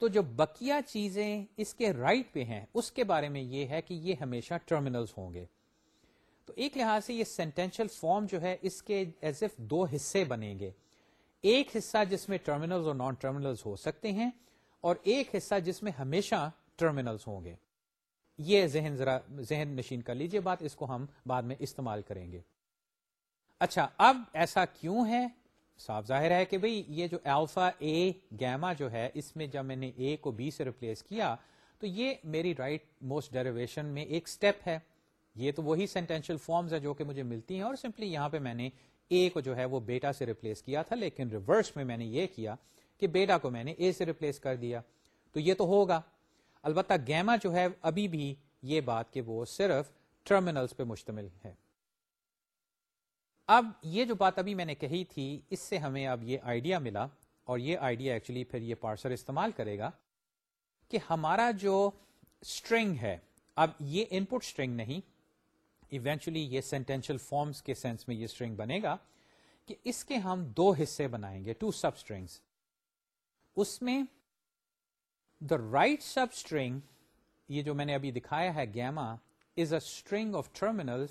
تو جو بکیا چیزیں اس کے رائٹ right پہ ہیں، اس کے بارے میں یہ ہے کہ یہ ہمیشہ ٹرمینلز ہوں گے۔ تو ایک لحاظ سے یہ سینٹینشل فارم جو ہے، اس کے ایز اف دو حصے بنیں گے۔ ایک حصہ جس میں ٹرمینلز اور نان ٹرمینلز ہو سکتے ہیں، اور ایک حصہ جس میں ہمیشہ ٹرمینلز ہوں گے۔ یہ ذہن ذرا، ذہن نشین کر لیجیے بات، اس کو ہم بعد میں استعمال کریں گے۔ اچھا اب ایسا کیوں ہے؟ صاف ظاہر ہے کہ بھئی یہ جو الفا اے گیما جو ہے، اس میں جب میں نے اے کو بی سے ریپلیس کیا، تو یہ میری رائٹ موسٹ ڈیریویشن میں ایک سٹیپ ہے۔ یہ تو وہی سینٹینشل فارمز ہے جو کہ مجھے ملتی ہیں اور سمپلی یہاں پہ میں نے اے کو جو ہے وہ بیٹا سے ریپلیس کیا تھا، لیکن ریورس میں میں نے یہ کیا کہ بیٹا کو میں نے اے سے ریپلیس کر دیا۔ تو یہ تو ہوگا۔ البتہ گیما جو ہے، ابھی بھی یہ بات کہ وہ صرف ٹرمینلز پہ مشتمل ہے۔ اب یہ جو بات ابھی میں نے کہی تھی، اس سے ہمیں اب یہ آئیڈیا ملا اور یہ آئیڈیا ایکچولی پھر یہ پارسر استعمال کرے گا کہ ہمارا جو اسٹرنگ ہے، اب یہ ان پٹ اسٹرنگ نہیں ایونچولی یہ سینٹینشل فارمس کے سینس میں یہ اسٹرنگ بنے گا کہ اس کے ہم دو حصے بنائیں گے ٹو سب اسٹرنگس اس میں دا رائٹ سب اسٹرنگ یہ جو میں نے ابھی دکھایا ہے gamma is a string of terminal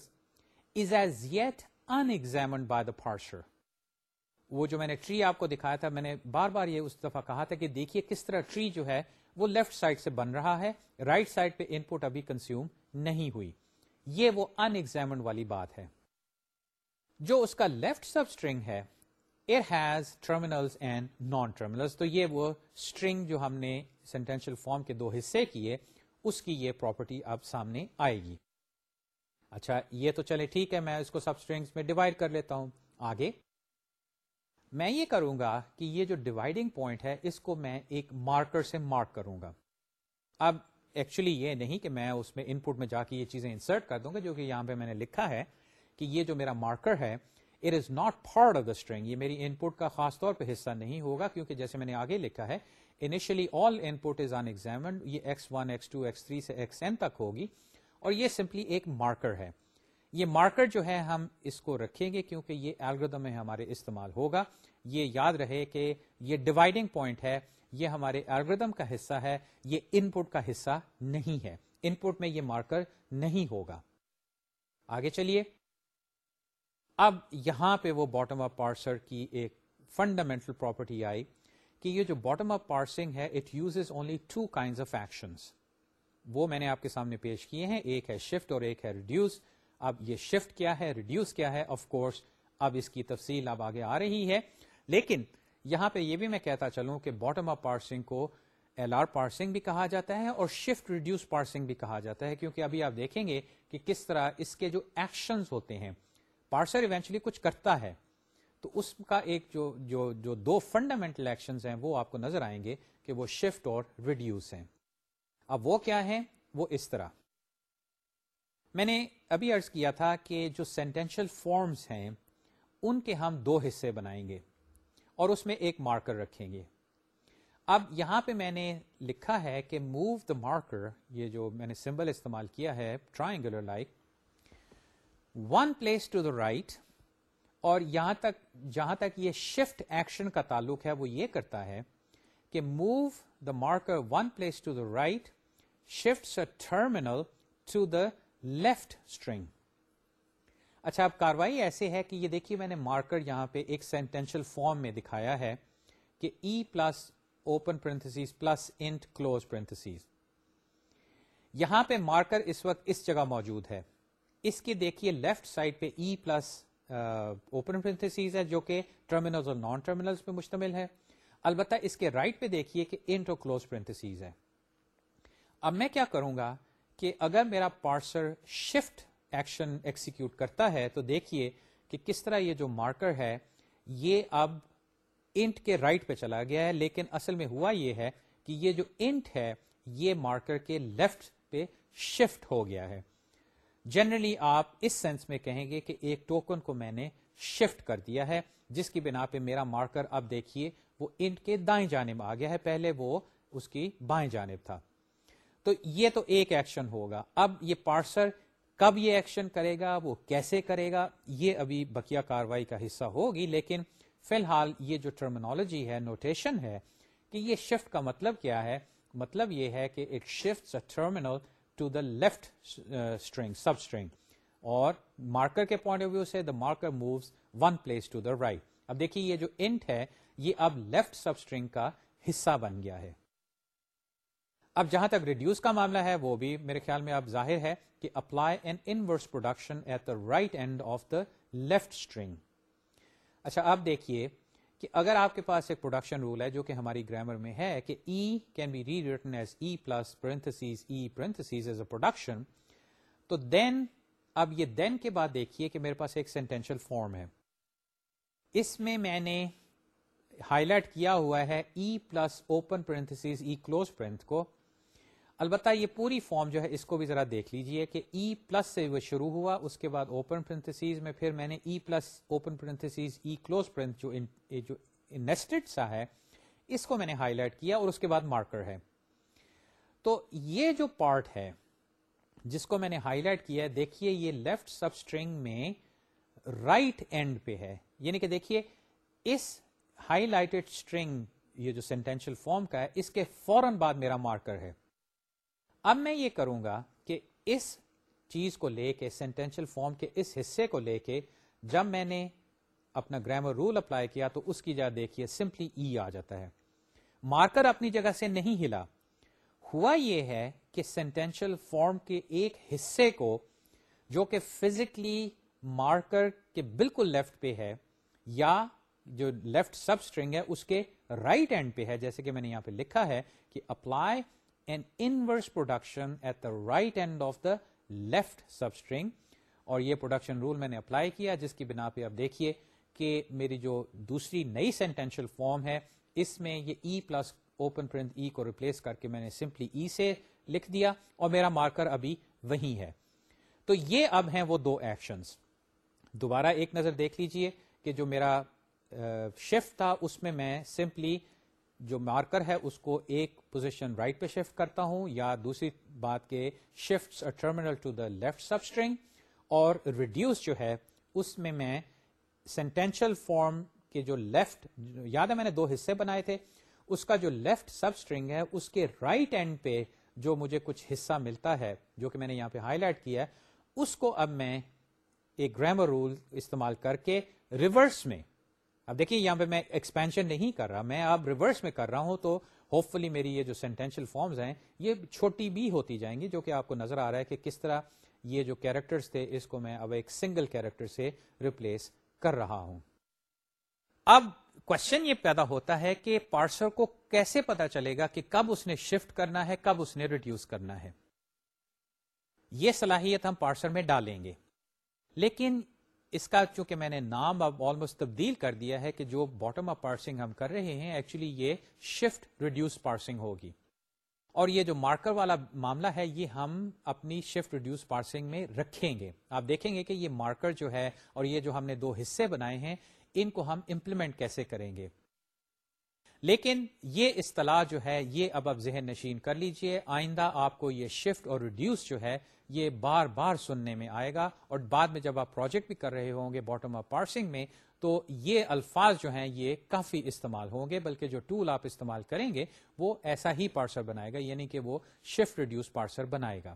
is as yet unexamined by the parser وہ جو میں نے ٹری آپ کو دکھایا تھا، میں نے بار بار یہ اس دفعہ کہا تھا کہ دیکھیے کس طرح ٹری جو ہے، وہ لیفٹ سائڈ سے بن رہا ہے رائٹ right سائڈ پہ ان پٹ ابھی کنزیوم نہیں ہوئی۔ یہ وہ ان ایگزامنڈ والی بات ہے۔ جو اس کا لیفٹ سب اسٹرنگ ہے it has terminals and nonterminals تو یہ وہ اسٹرنگ جو ہم نے سینٹینشل فارم کے دو حصے کیے، اس کی یہ پراپرٹی اب سامنے آئے گی۔ اچھا یہ تو چلے ٹھیک ہے، میں اس کو سب اسٹرنگس میں ڈیوائڈ کر لیتا ہوں۔ آگے۔ میں یہ کروں گا کہ یہ جو ڈیوائڈنگ پوائنٹ ہے، اس کو میں ایک مارکر سے مارک کروں گا۔ اب ایکچولی یہ نہیں کہ میں اس میں ان پٹ میں جا کے یہ چیزیں انسرٹ کر دوں گا، جو کہ یہاں پہ میں نے لکھا ہے کہ یہ جو میرا مارکر ہے it is not part of the string یہ میری ان پٹ کا خاص طور پہ حصہ نہیں ہوگا، کیونکہ جیسے میں نے آگے لکھا ہے initially all input is unexamined یہ X one X two X three سے ایکس این تک ہوگی۔ اور یہ سمپلی ایک مارکر ہے۔ یہ مارکر جو ہے ہم اس کو رکھیں گے کیونکہ یہ الگریدم میں ہمارے استعمال ہوگا۔ یہ یاد رہے کہ یہ ڈیوائڈنگ پوائنٹ ہے، یہ ہمارے الگریدم کا حصہ ہے، یہ ان پٹ کا حصہ نہیں ہے۔ ان پٹ میں یہ مارکر نہیں ہوگا۔ آگے چلیے۔ اب یہاں پہ وہ باٹم اپ پارسر کی ایک فنڈامنٹل پراپرٹی آئی کہ یہ جو باٹم اپ پارسنگ ہے it use only two kind of actions وہ میں نے آپ کے سامنے پیش کیے ہیں۔ ایک ہے شفٹ اور ایک ہے ریڈیوس اب یہ شفٹ کیا ہے؟ ریڈیوس کیا ہے؟ آف کورس اب اس کی تفصیل اب آگے آ رہی ہے۔ لیکن یہاں پہ یہ بھی میں کہتا چلوں کہ باٹم اپ پارسنگ کو ایل آر پارسنگ بھی کہا جاتا ہے اور شفٹ ریڈیوس پارسنگ بھی کہا جاتا ہے۔ کیونکہ ابھی آپ دیکھیں گے کہ کس طرح اس کے جو ایکشن ہوتے ہیں پارسر ایونچولی کچھ کرتا ہے۔ تو اس کا ایک جو جو جو دو فنڈامنٹل ایکشن ہیں، وہ آپ کو نظر آئیں گے کہ وہ شفٹ اور ریڈیوس ہیں۔ اب وہ کیا ہے وہ اس طرح۔ میں نے ابھی ارض کیا تھا کہ جو سینٹینشل فارمز ہیں، ان کے ہم دو حصے بنائیں گے اور اس میں ایک مارکر رکھیں گے۔ اب یہاں پہ میں نے لکھا ہے کہ موو دا مارکر، یہ جو میں نے سمبل استعمال کیا ہے triangular like one place to the right اور یہاں تک، جہاں تک یہ شفٹ ایکشن کا تعلق ہے، وہ یہ کرتا ہے کہ move the marker one place to the right shift terminal to the left string اچھا اب کاروائی ایسے ہے کہ یہ دیکھیے، میں نے مارکر یہاں پہ ایک سینٹینشل فارم میں دکھایا ہے کہ E plus open parenthesis plus int close parenthesis یہاں پہ مارکر اس وقت اس جگہ موجود ہے۔ اس کی دیکھیے لیفٹ سائڈ پہ ای پلس اوپن پرنتھس ہے، جو کہ ٹرمینل اور نان ٹرمینل پہ مشتمل ہے۔ البتہ اس کے رائٹ right پہ دیکھیے کہ انٹ اور کلوز پرنتھس ہے۔ اب میں کیا کروں گا کہ اگر میرا پارسر شفٹ ایکشن ایکسیکیوٹ کرتا ہے تو دیکھیے کہ کس طرح یہ جو مارکر ہے، یہ اب انٹ کے رائٹ پہ چلا گیا ہے، لیکن اصل میں ہوا یہ ہے کہ یہ جو انٹ ہے، یہ مارکر کے لیفٹ پہ شفٹ ہو گیا ہے۔ جنرلی آپ اس سینس میں کہیں گے کہ ایک ٹوکن کو میں نے شفٹ کر دیا ہے، جس کی بنا پہ میرا مارکر اب دیکھیے وہ انٹ کے دائیں جانب آ گیا ہے، پہلے وہ اس کی بائیں جانب تھا۔ تو یہ تو ایک ایکشن ہوگا۔ اب یہ پارسر کب یہ ایکشن کرے گا، وہ کیسے کرے گا، یہ ابھی بکیا کاروائی کا حصہ ہوگی۔ لیکن فی الحال یہ جو ٹرمنالوجی ہے نوٹیشن ہے، کہ یہ شفٹ کا مطلب کیا ہے؟ مطلب یہ ہے کہ it shift terminal to the left string substring اور مارکر کے پوائنٹ آف ویو سے the marker moves one place to the right اب دیکھیے یہ جو انٹ ہے، یہ اب لیفٹ سب اسٹرنگ کا حصہ بن گیا ہے۔ اب جہاں تک ریڈیوس کا معاملہ ہے، وہ بھی میرے خیال میں اب ظاہر ہے کہ apply an inverse production at the right end of the left string اچھا اب دیکھیے کہ اگر آپ کے پاس ایک پروڈکشن رول ہے جو کہ ہماری گرامر میں ہے کہ E can be rewritten as E plus parentheses E parentheses is a production تو دین اب یہ دین کے بعد دیکھیے کہ میرے پاس ایک سینٹینشل فارم ہے۔ اس میں میں نے ہائی لائٹ کیا ہوا ہے E plus open parentheses E close parentheses کو۔ البتہ یہ پوری فارم جو ہے اس کو بھی ذرا دیکھ لیجیے کہ ای e پلس سے وہ شروع ہوا، اس کے بعد اوپن پرنتھسیز میں پھر میں نے E plus open parentheses E close parentheses جو جو نیسٹڈ سا ہے، اس کو میں نے ہائی لائٹ کیا اور اس کے بعد مارکر ہے۔ تو یہ جو پارٹ ہے، جس کو میں نے ہائی لائٹ کیا ہے، دیکھیے یہ لیفٹ سب اسٹرنگ میں رائٹ اینڈ پہ ہے۔ یعنی کہ دیکھیے، اس ہائی لائٹڈ اسٹرنگ یہ جو سینٹینشل فارم کا ہے، اس کے فوراً بعد میرا مارکر ہے۔ اب میں یہ کروں گا کہ اس چیز کو لے کے سینٹینشل فارم کے اس حصے کو لے کے جب میں نے اپنا گرامر رول اپلائی کیا تو اس کی جگہ دیکھیے سمپلی ای آ جاتا ہے۔ مارکر اپنی جگہ سے نہیں ہلا۔ ہوا یہ ہے کہ سینٹینشل فارم کے ایک حصے کو جو کہ فزیکلی مارکر کے بالکل لیفٹ پہ ہے یا جو لیفٹ سب اسٹرنگ ہے اس کے رائٹ اینڈ پہ ہے، جیسے کہ میں نے یہاں پہ لکھا ہے کہ apply an inverse production at the right end of the left substring اور یہ پروڈکشن رول میں نے اپلائی کیا، جس کی بنا پہ اب دیکھیے کہ میری جو دوسری نئی سینٹینشل فارم ہے، اس میں یہ E plus open parenthesis E کو ریپلیس کر کے میں نے سمپلی ای e سے لکھ دیا اور میرا مارکر ابھی وہی ہے۔ تو یہ اب ہیں وہ دو ایکشنز دوبارہ ایک نظر دیکھ لیجیے کہ جو میرا شفٹ تھا، اس میں میں سمپلی جو مارکر ہے، اس کو ایک پوزیشن رائٹ پہ شفٹ کرتا ہوں یا دوسری بات کے shift terminal to the left substring اور ریڈیوس جو ہے، اس میں میں سینٹینشل فارم کے جو لیفٹ یاد ہے میں نے دو حصے بنائے تھے، اس کا جو لیفٹ سب اسٹرنگ ہے، اس کے رائٹ right اینڈ پہ جو مجھے کچھ حصہ ملتا ہے، جو کہ میں نے یہاں پہ ہائی لائٹ کیا ہے، اس کو اب میں ایک گرامر رول استعمال کر کے ریورس میں اب دیکھیے، یہاں پہ میں ایکسپینشن نہیں کر رہا، میں اب ریورس میں کر رہا ہوں، تو ہوپ فلی میری یہ جو سینٹینشل فارمز ہیں، یہ چھوٹی بھی ہوتی جائیں گی، جو کہ آپ کو نظر آ رہا ہے کہ کس طرح یہ جو کیریکٹرز تھے، اس کو میں اب ایک سنگل کیریکٹر سے ریپلیس کر رہا ہوں۔ اب کوشچن یہ پیدا ہوتا ہے کہ پارسر کو کیسے پتا چلے گا کہ کب اس نے شفٹ کرنا ہے، کب اس نے ریڈیوس کرنا ہے۔ یہ صلاحیت ہم پارسر میں ڈالیں گے۔ لیکن اس کا چونکہ میں نے نام اب آلموسٹ تبدیل کر دیا ہے کہ جو باٹم اپ پارسنگ ہم کر رہے ہیں ایکچولی یہ شفٹ ریڈیوس پارسنگ ہوگی۔ اور یہ جو مارکر والا معاملہ ہے، یہ ہم اپنی شفٹ ریڈیوس پارسنگ میں رکھیں گے۔ آپ دیکھیں گے کہ یہ مارکر جو ہے اور یہ جو ہم نے دو حصے بنائے ہیں، ان کو ہم امپلیمنٹ کیسے کریں گے؟ لیکن یہ اصطلاح جو ہے، یہ اب اب ذہن نشین کر لیجیے، آئندہ آپ کو یہ شفٹ اور ریڈیوس جو ہے، یہ بار بار سننے میں آئے گا اور بعد میں جب آپ پروجیکٹ بھی کر رہے ہوں گے باٹم آف پارسنگ میں، تو یہ الفاظ جو ہیں، یہ کافی استعمال ہوں گے، بلکہ جو ٹول آپ استعمال کریں گے، وہ ایسا ہی پارسر بنائے گا یعنی کہ وہ شفٹ ریڈیوس پارسر بنائے گا۔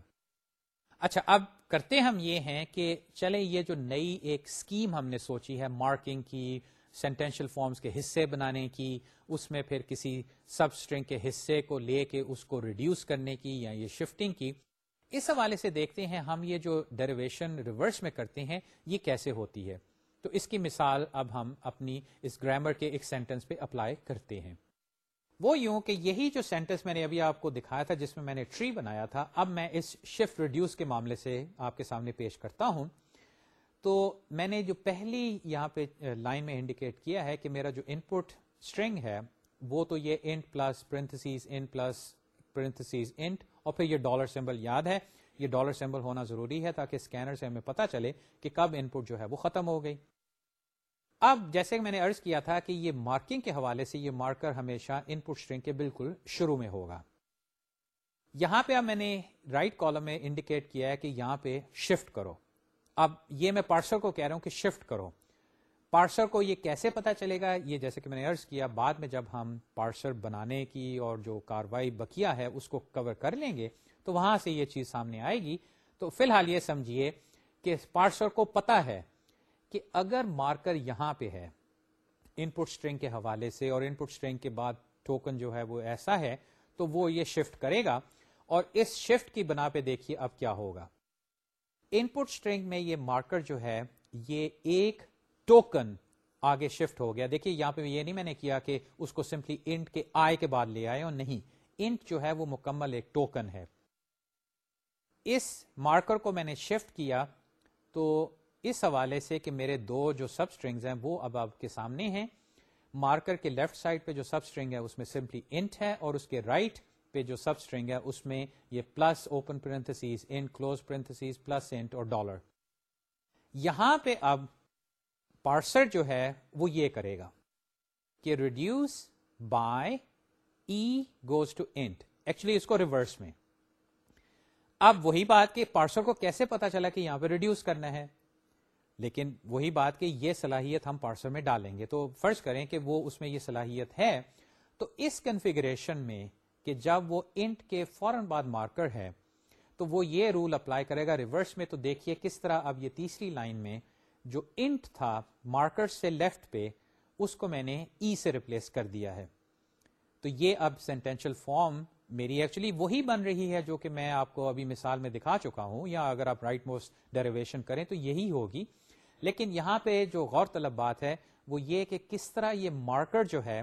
اچھا اب کرتے ہم یہ ہیں کہ چلے یہ جو نئی ایک اسکیم ہم نے سوچی ہے مارکنگ کی سینٹینشل فارمز کے حصے بنانے کی، اس میں پھر کسی سب اسٹرنگ کے حصے کو لے کے اس کو ریڈیوس کرنے کی یا یہ شفٹنگ کی۔ اس حوالے سے دیکھتے ہیں ہم یہ جو ڈیریویشن ریورس میں کرتے ہیں، یہ کیسے ہوتی ہے۔ تو اس کی مثال اب ہم اپنی اس گرامر کے ایک سینٹینس پہ اپلائی کرتے ہیں۔ وہ یوں کہ یہی جو سینٹینس میں نے ابھی آپ کو دکھایا تھا، جس میں میں نے ٹری بنایا تھا، اب میں اس شفٹ ریڈیوس کے معاملے سے آپ کے سامنے پیش کرتا ہوں۔ تو میں نے جو پہلی یہاں پہ لائن میں انڈیکیٹ کیا ہے کہ میرا جو ان پٹ اسٹرنگ ہے، وہ تو یہ int plus parentheses in plus parentheses int اور پھر یہ ڈالر سمبل یاد ہے. یہ ڈالر سمبل ہونا ضروری ہے تاکہ اسکینر سے ہمیں پتا چلے کہ کب ان پٹ جو ہے وہ ختم ہو گئی. اب جیسے میں نے ارض کیا تھا کہ یہ مارکنگ کے حوالے سے یہ مارکر ہمیشہ ان پٹ اسٹرنگ کے بالکل شروع میں ہوگا. یہاں پہ اب میں نے رائٹ کالم میں انڈیکیٹ کیا ہے کہ یہاں پہ شفٹ کرو. اب یہ میں پارسر کو کہہ رہا ہوں کہ شفٹ کرو۔ پارسر کو یہ کیسے پتا چلے گا؟ یہ جیسے کہ میں نے ارض کیا، بعد میں جب ہم پارسر بنانے کی اور جو کاروائی بکیا ہے اس کو کور کر لیں گے، تو وہاں سے یہ چیز سامنے آئے گی۔ تو فی الحال یہ سمجھیے کہ پارسر کو پتا ہے کہ اگر مارکر یہاں پہ ہے ان پٹ اسٹرنگ کے حوالے سے اور ان پٹ اسٹرنگ کے بعد ٹوکن جو ہے وہ ایسا ہے، تو وہ یہ شفٹ کرے گا۔ اور اس شفٹ کی بنا پہ دیکھیے اب کیا ہوگا۔ ان پٹ اسٹرنگ میں یہ مارکر جو ہے، یہ ایک ٹوکن آگے شفٹ ہو گیا۔ دیکھیے یہاں پہ یہ نہیں میں نے کیا کہ اس کو سمپلی انٹ کے آئے کے بعد لے آئے اور نہیں۔ انٹ جو ہے وہ مکمل ایک ٹوکن ہے۔ اس مارکر کو میں نے شفٹ کیا تو اس حوالے سے کہ میرے دو جو سب اسٹرنگز ہیں وہ اب آپ کے سامنے ہیں۔ مارکر کے لیفٹ سائڈ پہ جو سب اسٹرنگ ہے اس میں سمپلی انٹ ہے اور اس کے رائٹ right پہ جو سب اسٹرنگ ہے، اس میں یہ plus open parentheses in close parentheses plus int اور ڈالر یہاں پہ اب پارسر جو ہے، وہ یہ کرے گا کہ reduce by E goes to int actually اس کو ریورس میں. اب وہی بات کہ پارسر کو کیسے پتا چلا کہ یہاں پہ ریڈیوس کرنا ہے؟ لیکن وہی بات کہ یہ صلاحیت ہم پارسر میں ڈالیں گے. تو فرض کریں کہ وہ اس میں یہ صلاحیت ہے، تو اس کنفیگریشن میں کہ جب وہ انٹ کے فوراً بعد مارکر ہے، تو وہ یہ رول اپلائی کرے گا ریورس میں، تو دیکھیے کس طرح اب یہ تیسری لائن میں جو انٹ تھا مارکر سے لیفٹ پہ، اس کو میں نے ای e سے ریپلیس کر دیا ہے۔ تو یہ اب سینٹینشل فارم میری ایکچولی وہی بن رہی ہے جو کہ میں آپ کو ابھی مثال میں دکھا چکا ہوں، یا اگر آپ رائٹ موسٹ ڈیریویشن کریں تو یہی ہوگی۔ لیکن یہاں پہ جو غور طلب بات ہے، وہ یہ کہ کس طرح یہ مارکر جو ہے،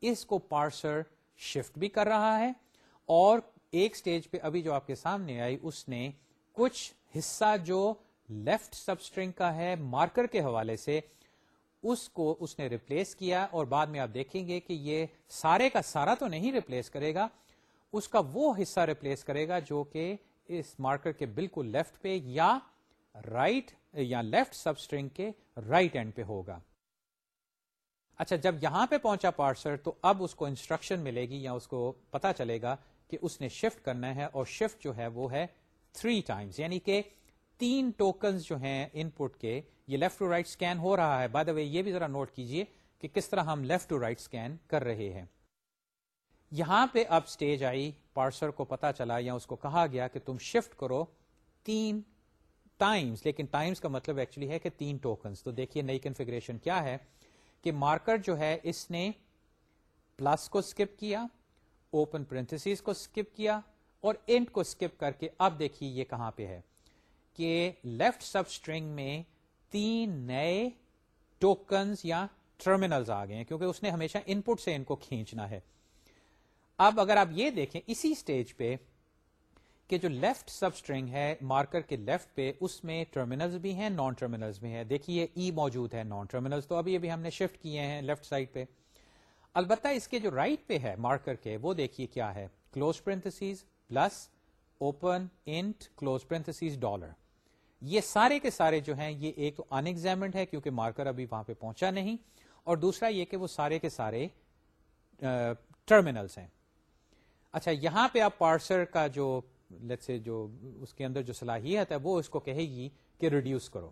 اس کو پارسر شفٹ بھی کر رہا ہے اور ایک سٹیج پہ ابھی جو آپ کے سامنے آئی، اس نے کچھ حصہ جو لیفٹ سبسٹرنگ کا ہے، مارکر کے حوالے سے، اس کو اس نے ریپلیس کیا اور بعد میں آپ دیکھیں گے کہ یہ سارے کا سارا تو نہیں ریپلیس کرے گا، اس کا وہ حصہ ریپلیس کرے گا جو کہ اس مارکر کے بالکل لیفٹ پہ یا رائٹ یا لیفٹ سبسٹرنگ کے رائٹ اینڈ پہ ہوگا۔ اچھا جب یہاں پہ پہنچا پارسر تو اب اس کو انسٹرکشن ملے گی یا اس کو پتا چلے گا کہ اس نے شفٹ کرنا ہے اور شفٹ جو ہے وہ ہے تھری ٹائمز یعنی کہ تین ٹوکنز جو ہیں ان پٹ کے، یہ لیفٹ ٹو رائٹ اسکین ہو رہا ہے۔ بائی دا وے یہ بھی ذرا نوٹ کیجیے کہ کس طرح ہم لیفٹ ٹو رائٹ اسکین کر رہے ہیں۔ یہاں پہ اب اسٹیج آئی، پارسر کو پتا چلا یا اس کو کہا گیا کہ تم شفٹ کرو تین ٹائمز لیکن ٹائمز کا مطلب ایکچولی ہے کہ تین ٹوکنز تو دیکھیے نئی کنفیگریشن کیا ہے۔ کہ مارکر جو ہے اس نے پلس کو اسکپ کیا، اوپن پرنتھس کو اسکپ کیا اور انٹ کو اسکپ کر کے اب دیکھیے یہ کہاں پہ ہے کہ لیفٹ سب اسٹرنگ میں تین نئے ٹوکنز یا ٹرمینلز آ گئے ہیں کیونکہ اس نے ہمیشہ ان پٹ سے ان کو کھینچنا ہے۔ اب اگر آپ یہ دیکھیں اسی اسٹیج پہ کہ جو لیفٹ سب اسٹرنگ ہے مارکر کے لیفٹ پہ، اس میں ٹرمینلز بھی ہیں نان ٹرمینلز بھی ہیں۔ دیکھیے ای موجود ہے نان ٹرمینلز تو ابھی ابھی ہم نے شفٹ کیے ہیں لیفٹ سائڈ پہ۔ البتہ اس کے جو رائٹ right پہ ہے مارکر کے، وہ دیکھیے کیا ہے۔ Close parentheses plus open int close parentheses dollar یہ سارے کے سارے جو ہیں، یہ ایک تو ان ہے کیونکہ مارکر ابھی وہاں پہ پہنچا نہیں۔ اور دوسرا یہ کہ وہ سارے کے سارے ٹرمینلس ہیں۔ اچھا یہاں پہ آپ پارسر کا جو لیٹ سے جو اس کے اندر جو صلاحیت ہے وہ اس کو کہے گی کہ ریڈیوس کرو۔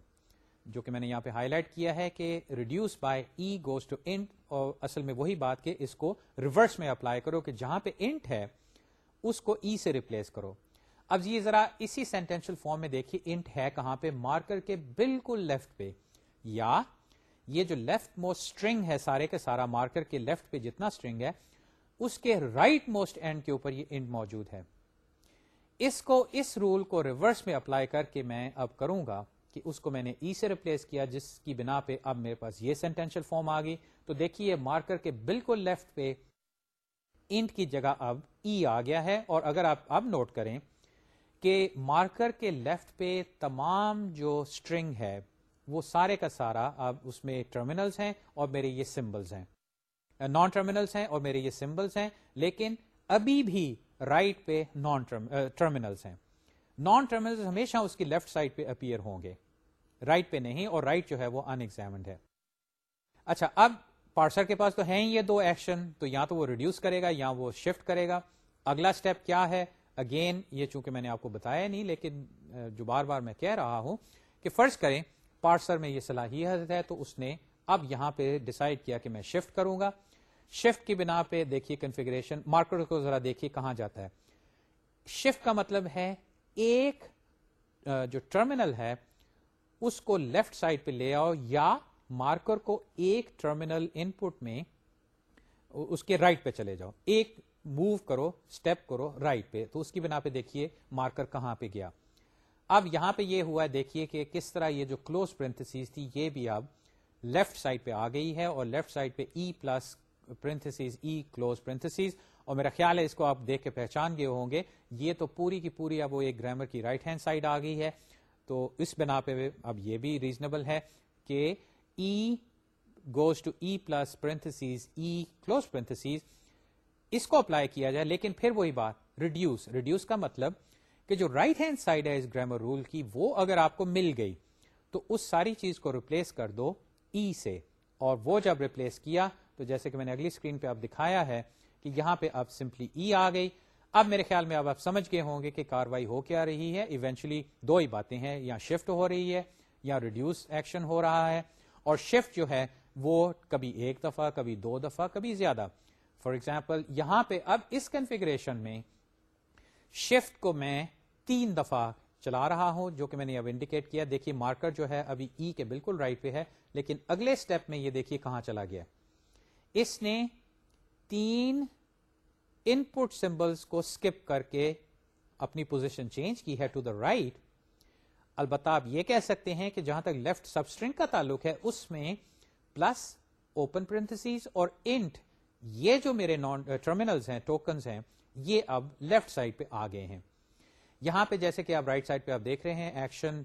جو کہ میں نے یہاں پہ ہائی لائٹ کیا ہے کہ reduce by E goes to int اور اصل میں وہی بات کہ اس کو ریورس میں اپلائی کرو کہ جہاں پہ انٹ ہے اس کو ای e سے ریپلیس کرو۔ اب یہ ذرا اسی سینٹینشل فارم میں دیکھیے انٹ ہے کہاں پہ مارکر کے بالکل لیفٹ پہ۔ یا یہ جو لیفٹ موسٹ اسٹرنگ ہے سارے کے سارا مارکر کے لیفٹ پہ جتنا اسٹرنگ ہے اس کے رائٹ موسٹ اینڈ کے اوپر یہ انٹ موجود ہے۔ اس کو اس رول کو ریورس میں اپلائی کر کے میں اب کروں گا کہ اس کو میں نے ای e سے ریپلیس کیا، جس کی بنا پہ اب میرے پاس یہ سینٹینشل فارم آ گئی۔ تو دیکھیے مارکر کے بالکل لیفٹ پہ انٹ کی جگہ اب ای e آ گیا ہے۔ اور اگر آپ اب نوٹ کریں کہ مارکر کے لیفٹ پہ تمام جو اسٹرنگ ہے، وہ سارے کا سارا اب اس میں ٹرمینلز ہیں اور میرے یہ سمبلز ہیں۔ uh, نان ٹرمینلز ہیں اور میرے یہ سمبلز ہیں۔ لیکن ابھی بھی رائٹ پہ نان ٹرمینلز ہیں۔ نان ٹرمینل ہمیشہ اس کی لیفٹ سائڈ پہ اپیئر ہوں گے۔ رائٹ right پہ نہیں اور رائٹ right جو ہے وہ ان ہے۔ اچھا اب پارسر کے پاس تو ہیں یہ دو ایکشن تو یا تو وہ ریڈیوس کرے گا یا وہ شفٹ کرے گا۔ اگلا اسٹیپ کیا ہے؟ اگین یہ چونکہ میں نے آپ کو بتایا نہیں، لیکن جو بار بار میں کہہ رہا ہوں کہ فرض کریں پارسر میں یہ صلاحیت ہے، تو اس نے اب یہاں پہ ڈسائڈ کیا کہ میں شفٹ کروں گا۔ شفٹ کی بنا پہ دیکھیے کنفیگریشن مارکر کو ذرا دیکھیے کہاں جاتا ہے. شفٹ کا مطلب ہے ایک جو ٹرمینل ہے، اس کو لیفٹ سائڈ پہ لے آؤ یا مارکر کو ایک ٹرمینل ان پٹ میں اس کے رائٹ right پہ چلے جاؤ. ایک موو کرو اسٹیپ کرو رائٹ پہ. تو اس کی بنا پہ دیکھیے مارکر کہاں پہ گیا. اب یہاں پہ یہ ہوا دیکھیے کہ کس طرح یہ جو کلوز پرنتھس تھی، یہ بھی اب لیفٹ سائڈ پہ آ گئی ہے اور لیفٹ سائڈ پہ e E plus parenthesis E close parenthesis اور میرا خیال ہے اس کو آپ دیکھ کے پہچان گئے ہوں گے، یہ تو پوری کی پوری اب وہ ایک گرامر کی رائٹ ہینڈ سائڈ آ گئی ہے۔ تو اس بنا پہ اب یہ بھی ریزنیبل ہے کہ E goes to E plus parenthesis E close parenthesis اس کو اپلائی کیا جائے، لیکن پھر وہی بات ریڈیوس ریڈیوس کا مطلب کہ جو رائٹ ہینڈ سائڈ ہے اس گرامر رول کی، وہ اگر آپ کو مل گئی تو اس ساری چیز کو ریپلیس کر دو ای e سے۔ اور وہ جب ریپلیس کیا تو جیسے کہ میں نے اگلی اسکرین پہ اب دکھایا ہے کہ یہاں پہ اب سمپلی ای آ گئی۔ اب میرے خیال میں اب آپ سمجھ گئے ہوں گے کہ کاروائی ہو کیا رہی ہے۔ ایونچولی دو ہی باتیں ہیں، یا شفٹ ہو رہی ہے یا ریڈیوس ایکشن ہو رہا ہے۔ اور شفٹ جو ہے وہ کبھی ایک دفعہ، کبھی دو دفعہ، کبھی زیادہ۔ فار ایگزامپل یہاں پہ اب اس کنفیگریشن میں شفٹ کو میں تین دفعہ چلا رہا ہوں، جو کہ میں نے اب انڈیکیٹ کیا۔ دیکھیے مارکر جو ہے ابھی ای e کے بالکل رائٹ پہ ہے، لیکن اگلے اسٹیپ میں یہ دیکھیے کہاں چلا گیا۔ اس نے تین ان پٹ سمبلس کو اسکپ کر کے اپنی پوزیشن چینج کی ہے ٹو دا رائٹ البتہ آپ یہ کہہ سکتے ہیں کہ جہاں تک لیفٹ سبسٹرنگ کا تعلق ہے، اس میں پلس اوپن پرنتھس اور انٹ یہ جو میرے نان ٹرمینلز ہیں ٹوکنز ہیں، یہ اب لیفٹ سائڈ پہ آ گئے ہیں۔ یہاں پہ جیسے کہ آپ رائٹ سائڈ پہ آپ دیکھ رہے ہیں ایکشن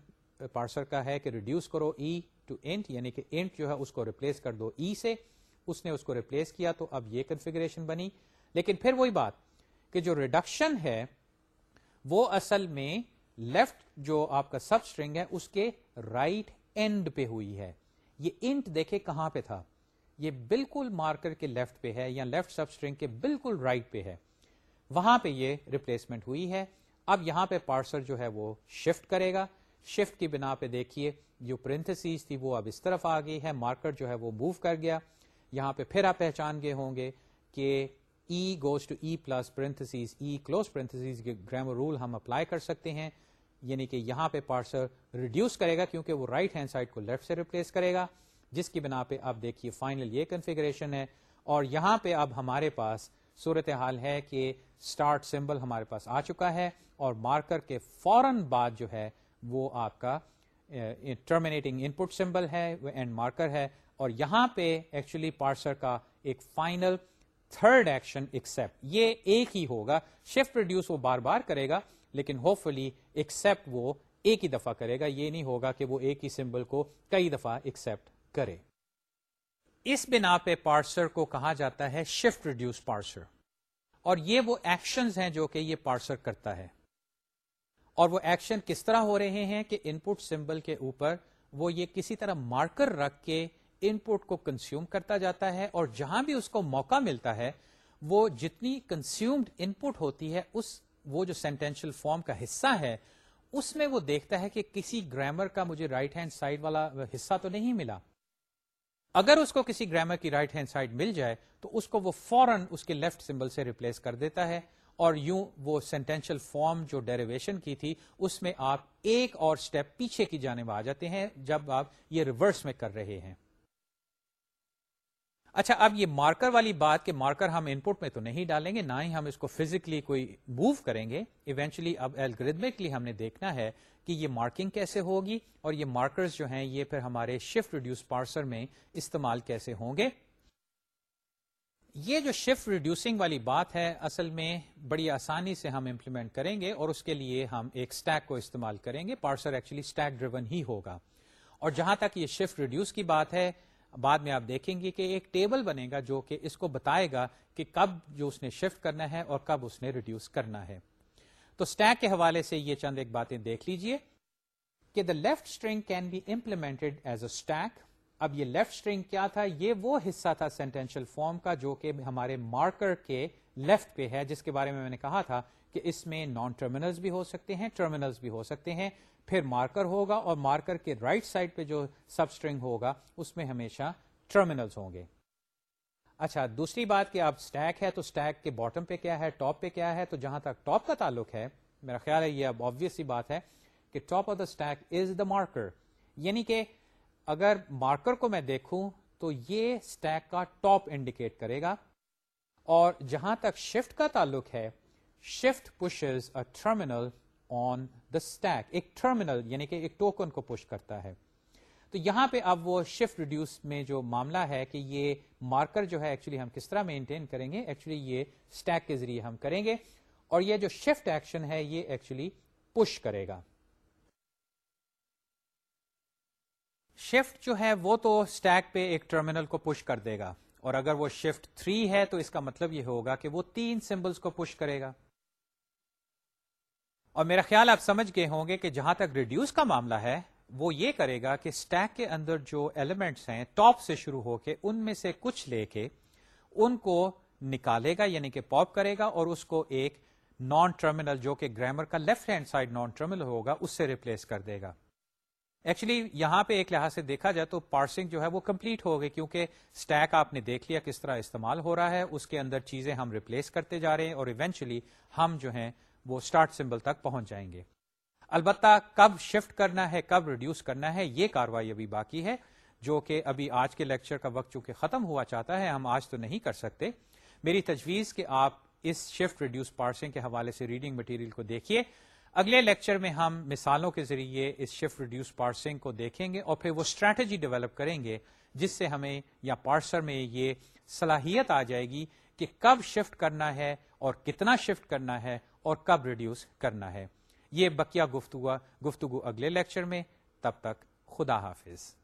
پارسر کا ہے کہ ریڈیوس کرو ای ٹو انٹ یعنی کہ انٹ جو ہے، اس کو ریپلیس کر دو ای e سے۔ اس نے اس کو ریپلیس کیا تو اب یہ کنفیگریشن بنی۔ لیکن پھر وہی بات کہ جو ریڈکشن ہے، وہ اصل میں لیفٹ جو آپ کا سب اسٹرنگ ہے، اس کے رائٹ right اینڈ پہ ہوئی ہے۔ یہ انٹ دیکھے کہاں پہ تھا۔ یہ بالکل مارکر کے لیفٹ پہ ہے یا لیفٹ سب اسٹرنگ کے بالکل رائٹ right پہ ہے۔ وہاں پہ یہ ریپلیسمنٹ ہوئی ہے۔ اب یہاں پہ پارسر جو ہے وہ شفٹ کرے گا۔ شفٹ کی بنا پہ دیکھیے، جو پرنتھسیز تھی وہ اب اس طرف آ گئی ہے۔ مارکر جو ہے وہ موو کر گیا۔ یہاں پہ پھر آپ پہچان گئے ہوں گے کہ E goes to E plus parentheses E close parentheses grammar rule ہم اپلائی کر سکتے ہیں۔ یعنی کہ یہاں پہ پارسر ریڈیوس کرے گا کیونکہ وہ رائٹ ہینڈ سائڈ کو لیفٹ سے ریپلیس کرے گا، جس کی بنا پہ اب دیکھیے فائنل یہ کنفیگریشن ہے۔ اور یہاں پہ اب ہمارے پاس صورت حال ہے کہ اسٹارٹ سمبل ہمارے پاس آ چکا ہے اور مارکر کے فوراً بعد جو ہے وہ آپ کا ٹرمینیٹنگ ان پٹ سمبل ہے اینڈ مارکر ہے۔ اور یہاں پہ ایکچولی پارسر کا ایک فائنل تھرڈ ایکشن ایکسپٹ یہ ایک ہی ہوگا. شفٹ ریڈیوس وہ بار بار کرے گا، لیکن ہوپ فلی ایکسپٹ وہ ایک ہی دفعہ کرے گا. یہ نہیں ہوگا کہ وہ ایک ہی سمبل کو کئی دفعہ ایکسپٹ کرے. اس بنا پہ پارسر کو کہا جاتا ہے شفٹ ریڈیوس پارسر اور یہ وہ ایکشنز ہیں جو کہ یہ پارسر کرتا ہے. اور وہ ایکشن کس طرح ہو رہے ہیں کہ ان پٹ سمبل کے اوپر وہ یہ کسی طرح مارکر رکھ کے ان پٹ کو کنزیوم کرتا جاتا ہے اور جہاں بھی اس کو موقع ملتا ہے، وہ جتنی کنزیومڈ ان پٹ ہوتی ہے، اس وہ جو سینٹینشل فارم کا حصہ ہے، اس میں وہ دیکھتا ہے کہ کسی گرامر کا مجھے رائٹ ہینڈ سائڈ والا حصہ تو نہیں ملا۔ اگر اس کو کسی گرامر کی رائٹ ہینڈ سائڈ مل جائے، تو اس کو وہ فوراً اس کے لیفٹ سمبل سے ریپلیس کر دیتا ہے۔ اور یوں وہ سینٹینشل فارم جو ڈیریویشن کی تھی، اس میں آپ ایک اور سٹیپ پیچھے کی جانب آ جاتے ہیں جب آپ یہ ریورس میں کر رہے ہیں۔ اچھا اب یہ مارکر والی بات کہ مارکر ہم ان پٹ میں تو نہیں ڈالیں گے، نہ ہی ہم اس کو فزیکلی کوئی موو کریں گے۔ ایونچولی اب الگریدمکلی ہم نے دیکھنا ہے کہ یہ مارکنگ کیسے ہوگی اور یہ مارکرز جو ہیں، یہ پھر ہمارے شفٹ ریڈیوس پارسر میں استعمال کیسے ہوں گے۔ یہ جو شفٹ ریڈیوسنگ والی بات ہے، اصل میں بڑی آسانی سے ہم امپلیمنٹ کریں گے اور اس کے لیے ہم ایک اسٹیک کو استعمال کریں گے۔ پارسر ایکچولی اسٹیک ڈریون ہی ہوگا۔ اور جہاں تک یہ شفٹ ریڈیوس کی بات ہے بعد میں آپ دیکھیں گے کہ ایک ٹیبل بنے گا جو کہ اس کو بتائے گا کہ کب جو اس نے شفٹ کرنا ہے اور کب اس نے ریڈیوس کرنا ہے۔ تو اسٹیک کے حوالے سے یہ چند ایک باتیں دیکھ لیجیے کہ the left string can be implemented as a stack اب یہ لیفٹ اسٹرنگ کیا تھا؟ یہ وہ حصہ تھا سینٹینشل فارم کا جو کہ ہمارے مارکر کے لیفٹ پہ ہے، جس کے بارے میں میں نے کہا تھا کہ اس میں نان ٹرمینلز بھی ہو سکتے ہیں ٹرمینلز بھی ہو سکتے ہیں۔ پھر مارکر ہوگا اور مارکر کے رائٹ right سائڈ پہ جو سب اسٹرنگ ہوگا، اس میں ہمیشہ ٹرمینلز ہوں گے۔ اچھا دوسری بات کہ اب اسٹیک ہے تو اسٹیک کے باٹم پہ کیا ہے ٹاپ پہ کیا ہے؟ تو جہاں تک ٹاپ کا تعلق ہے، میرا خیال ہے یہ اب آبیس بات ہے کہ top of the stack is the marker یعنی کہ اگر مارکر کو میں دیکھوں تو یہ اسٹیک کا ٹاپ انڈیکیٹ کرے گا۔ اور جہاں تک شفٹ کا تعلق ہے shift pushes a terminal on the stack ایک ٹرمینل یعنی کہ ایک ٹوکن کو پش کرتا ہے۔ تو یہاں پہ اب وہ شفٹ ریڈیوس میں جو معاملہ ہے کہ یہ مارکر جو ہے ایکچولی ہم کس طرح مینٹین کریں گے؟ ایکچولی یہ اسٹیک کے ذریعے ہم کریں گے۔ اور یہ جو شفٹ ایکشن ہے یہ ایکچولی پش کرے گا۔ شفٹ جو ہے وہ تو اسٹیک پہ ایک ٹرمینل کو پش کر دے گا۔ اور اگر وہ شفٹ تھری ہے تو اس کا مطلب یہ ہوگا کہ وہ تین سمبلس کو پش کرے گا۔ اور میرا خیال آپ سمجھ گئے ہوں گے کہ جہاں تک ریڈیوس کا معاملہ ہے، وہ یہ کرے گا کہ اسٹیک کے اندر جو ایلیمنٹس ہیں ٹاپ سے شروع ہو کے ان میں سے کچھ لے کے ان کو نکالے گا یعنی کہ پاپ کرے گا اور اس کو ایک نان ٹرمینل جو کہ گرامر کا left hand side non terminal ہوگا، اس سے ریپلیس کر دے گا۔ ایکچولی یہاں پہ ایک لحاظ سے دیکھا جائے تو پارسنگ جو ہے وہ کمپلیٹ ہو گئی کیونکہ اسٹیک آپ نے دیکھ لیا کس طرح استعمال ہو رہا ہے، اس کے اندر چیزیں ہم ریپلیس کرتے جا رہے ہیں اور ایونچولی ہم جو ہیں وہ اسٹارٹ سمبل تک پہنچ جائیں گے۔ البتہ کب شفٹ کرنا ہے، کب ریڈیوس کرنا ہے، یہ کاروائی ابھی باقی ہے، جو کہ ابھی آج کے لیکچر کا وقت چونکہ ختم ہوا چاہتا ہے، ہم آج تو نہیں کر سکتے۔ میری تجویز کہ آپ اس شفٹ ریڈیوس پارسنگ کے حوالے سے ریڈنگ مٹیریل کو دیکھیے۔ اگلے لیکچر میں ہم مثالوں کے ذریعے اس شفٹ ریڈیوس پارسنگ کو دیکھیں گے اور پھر وہ اسٹریٹجی ڈیولپ کریں گے، جس سے ہمیں یا پارسر میں یہ صلاحیت آ جائے گی کہ کب شفٹ کرنا ہے اور کتنا شفٹ کرنا ہے اور کب ریڈیوس کرنا ہے۔ یہ بکیا گفتگو گفتگو اگلے لیکچر میں۔ تب تک خدا حافظ۔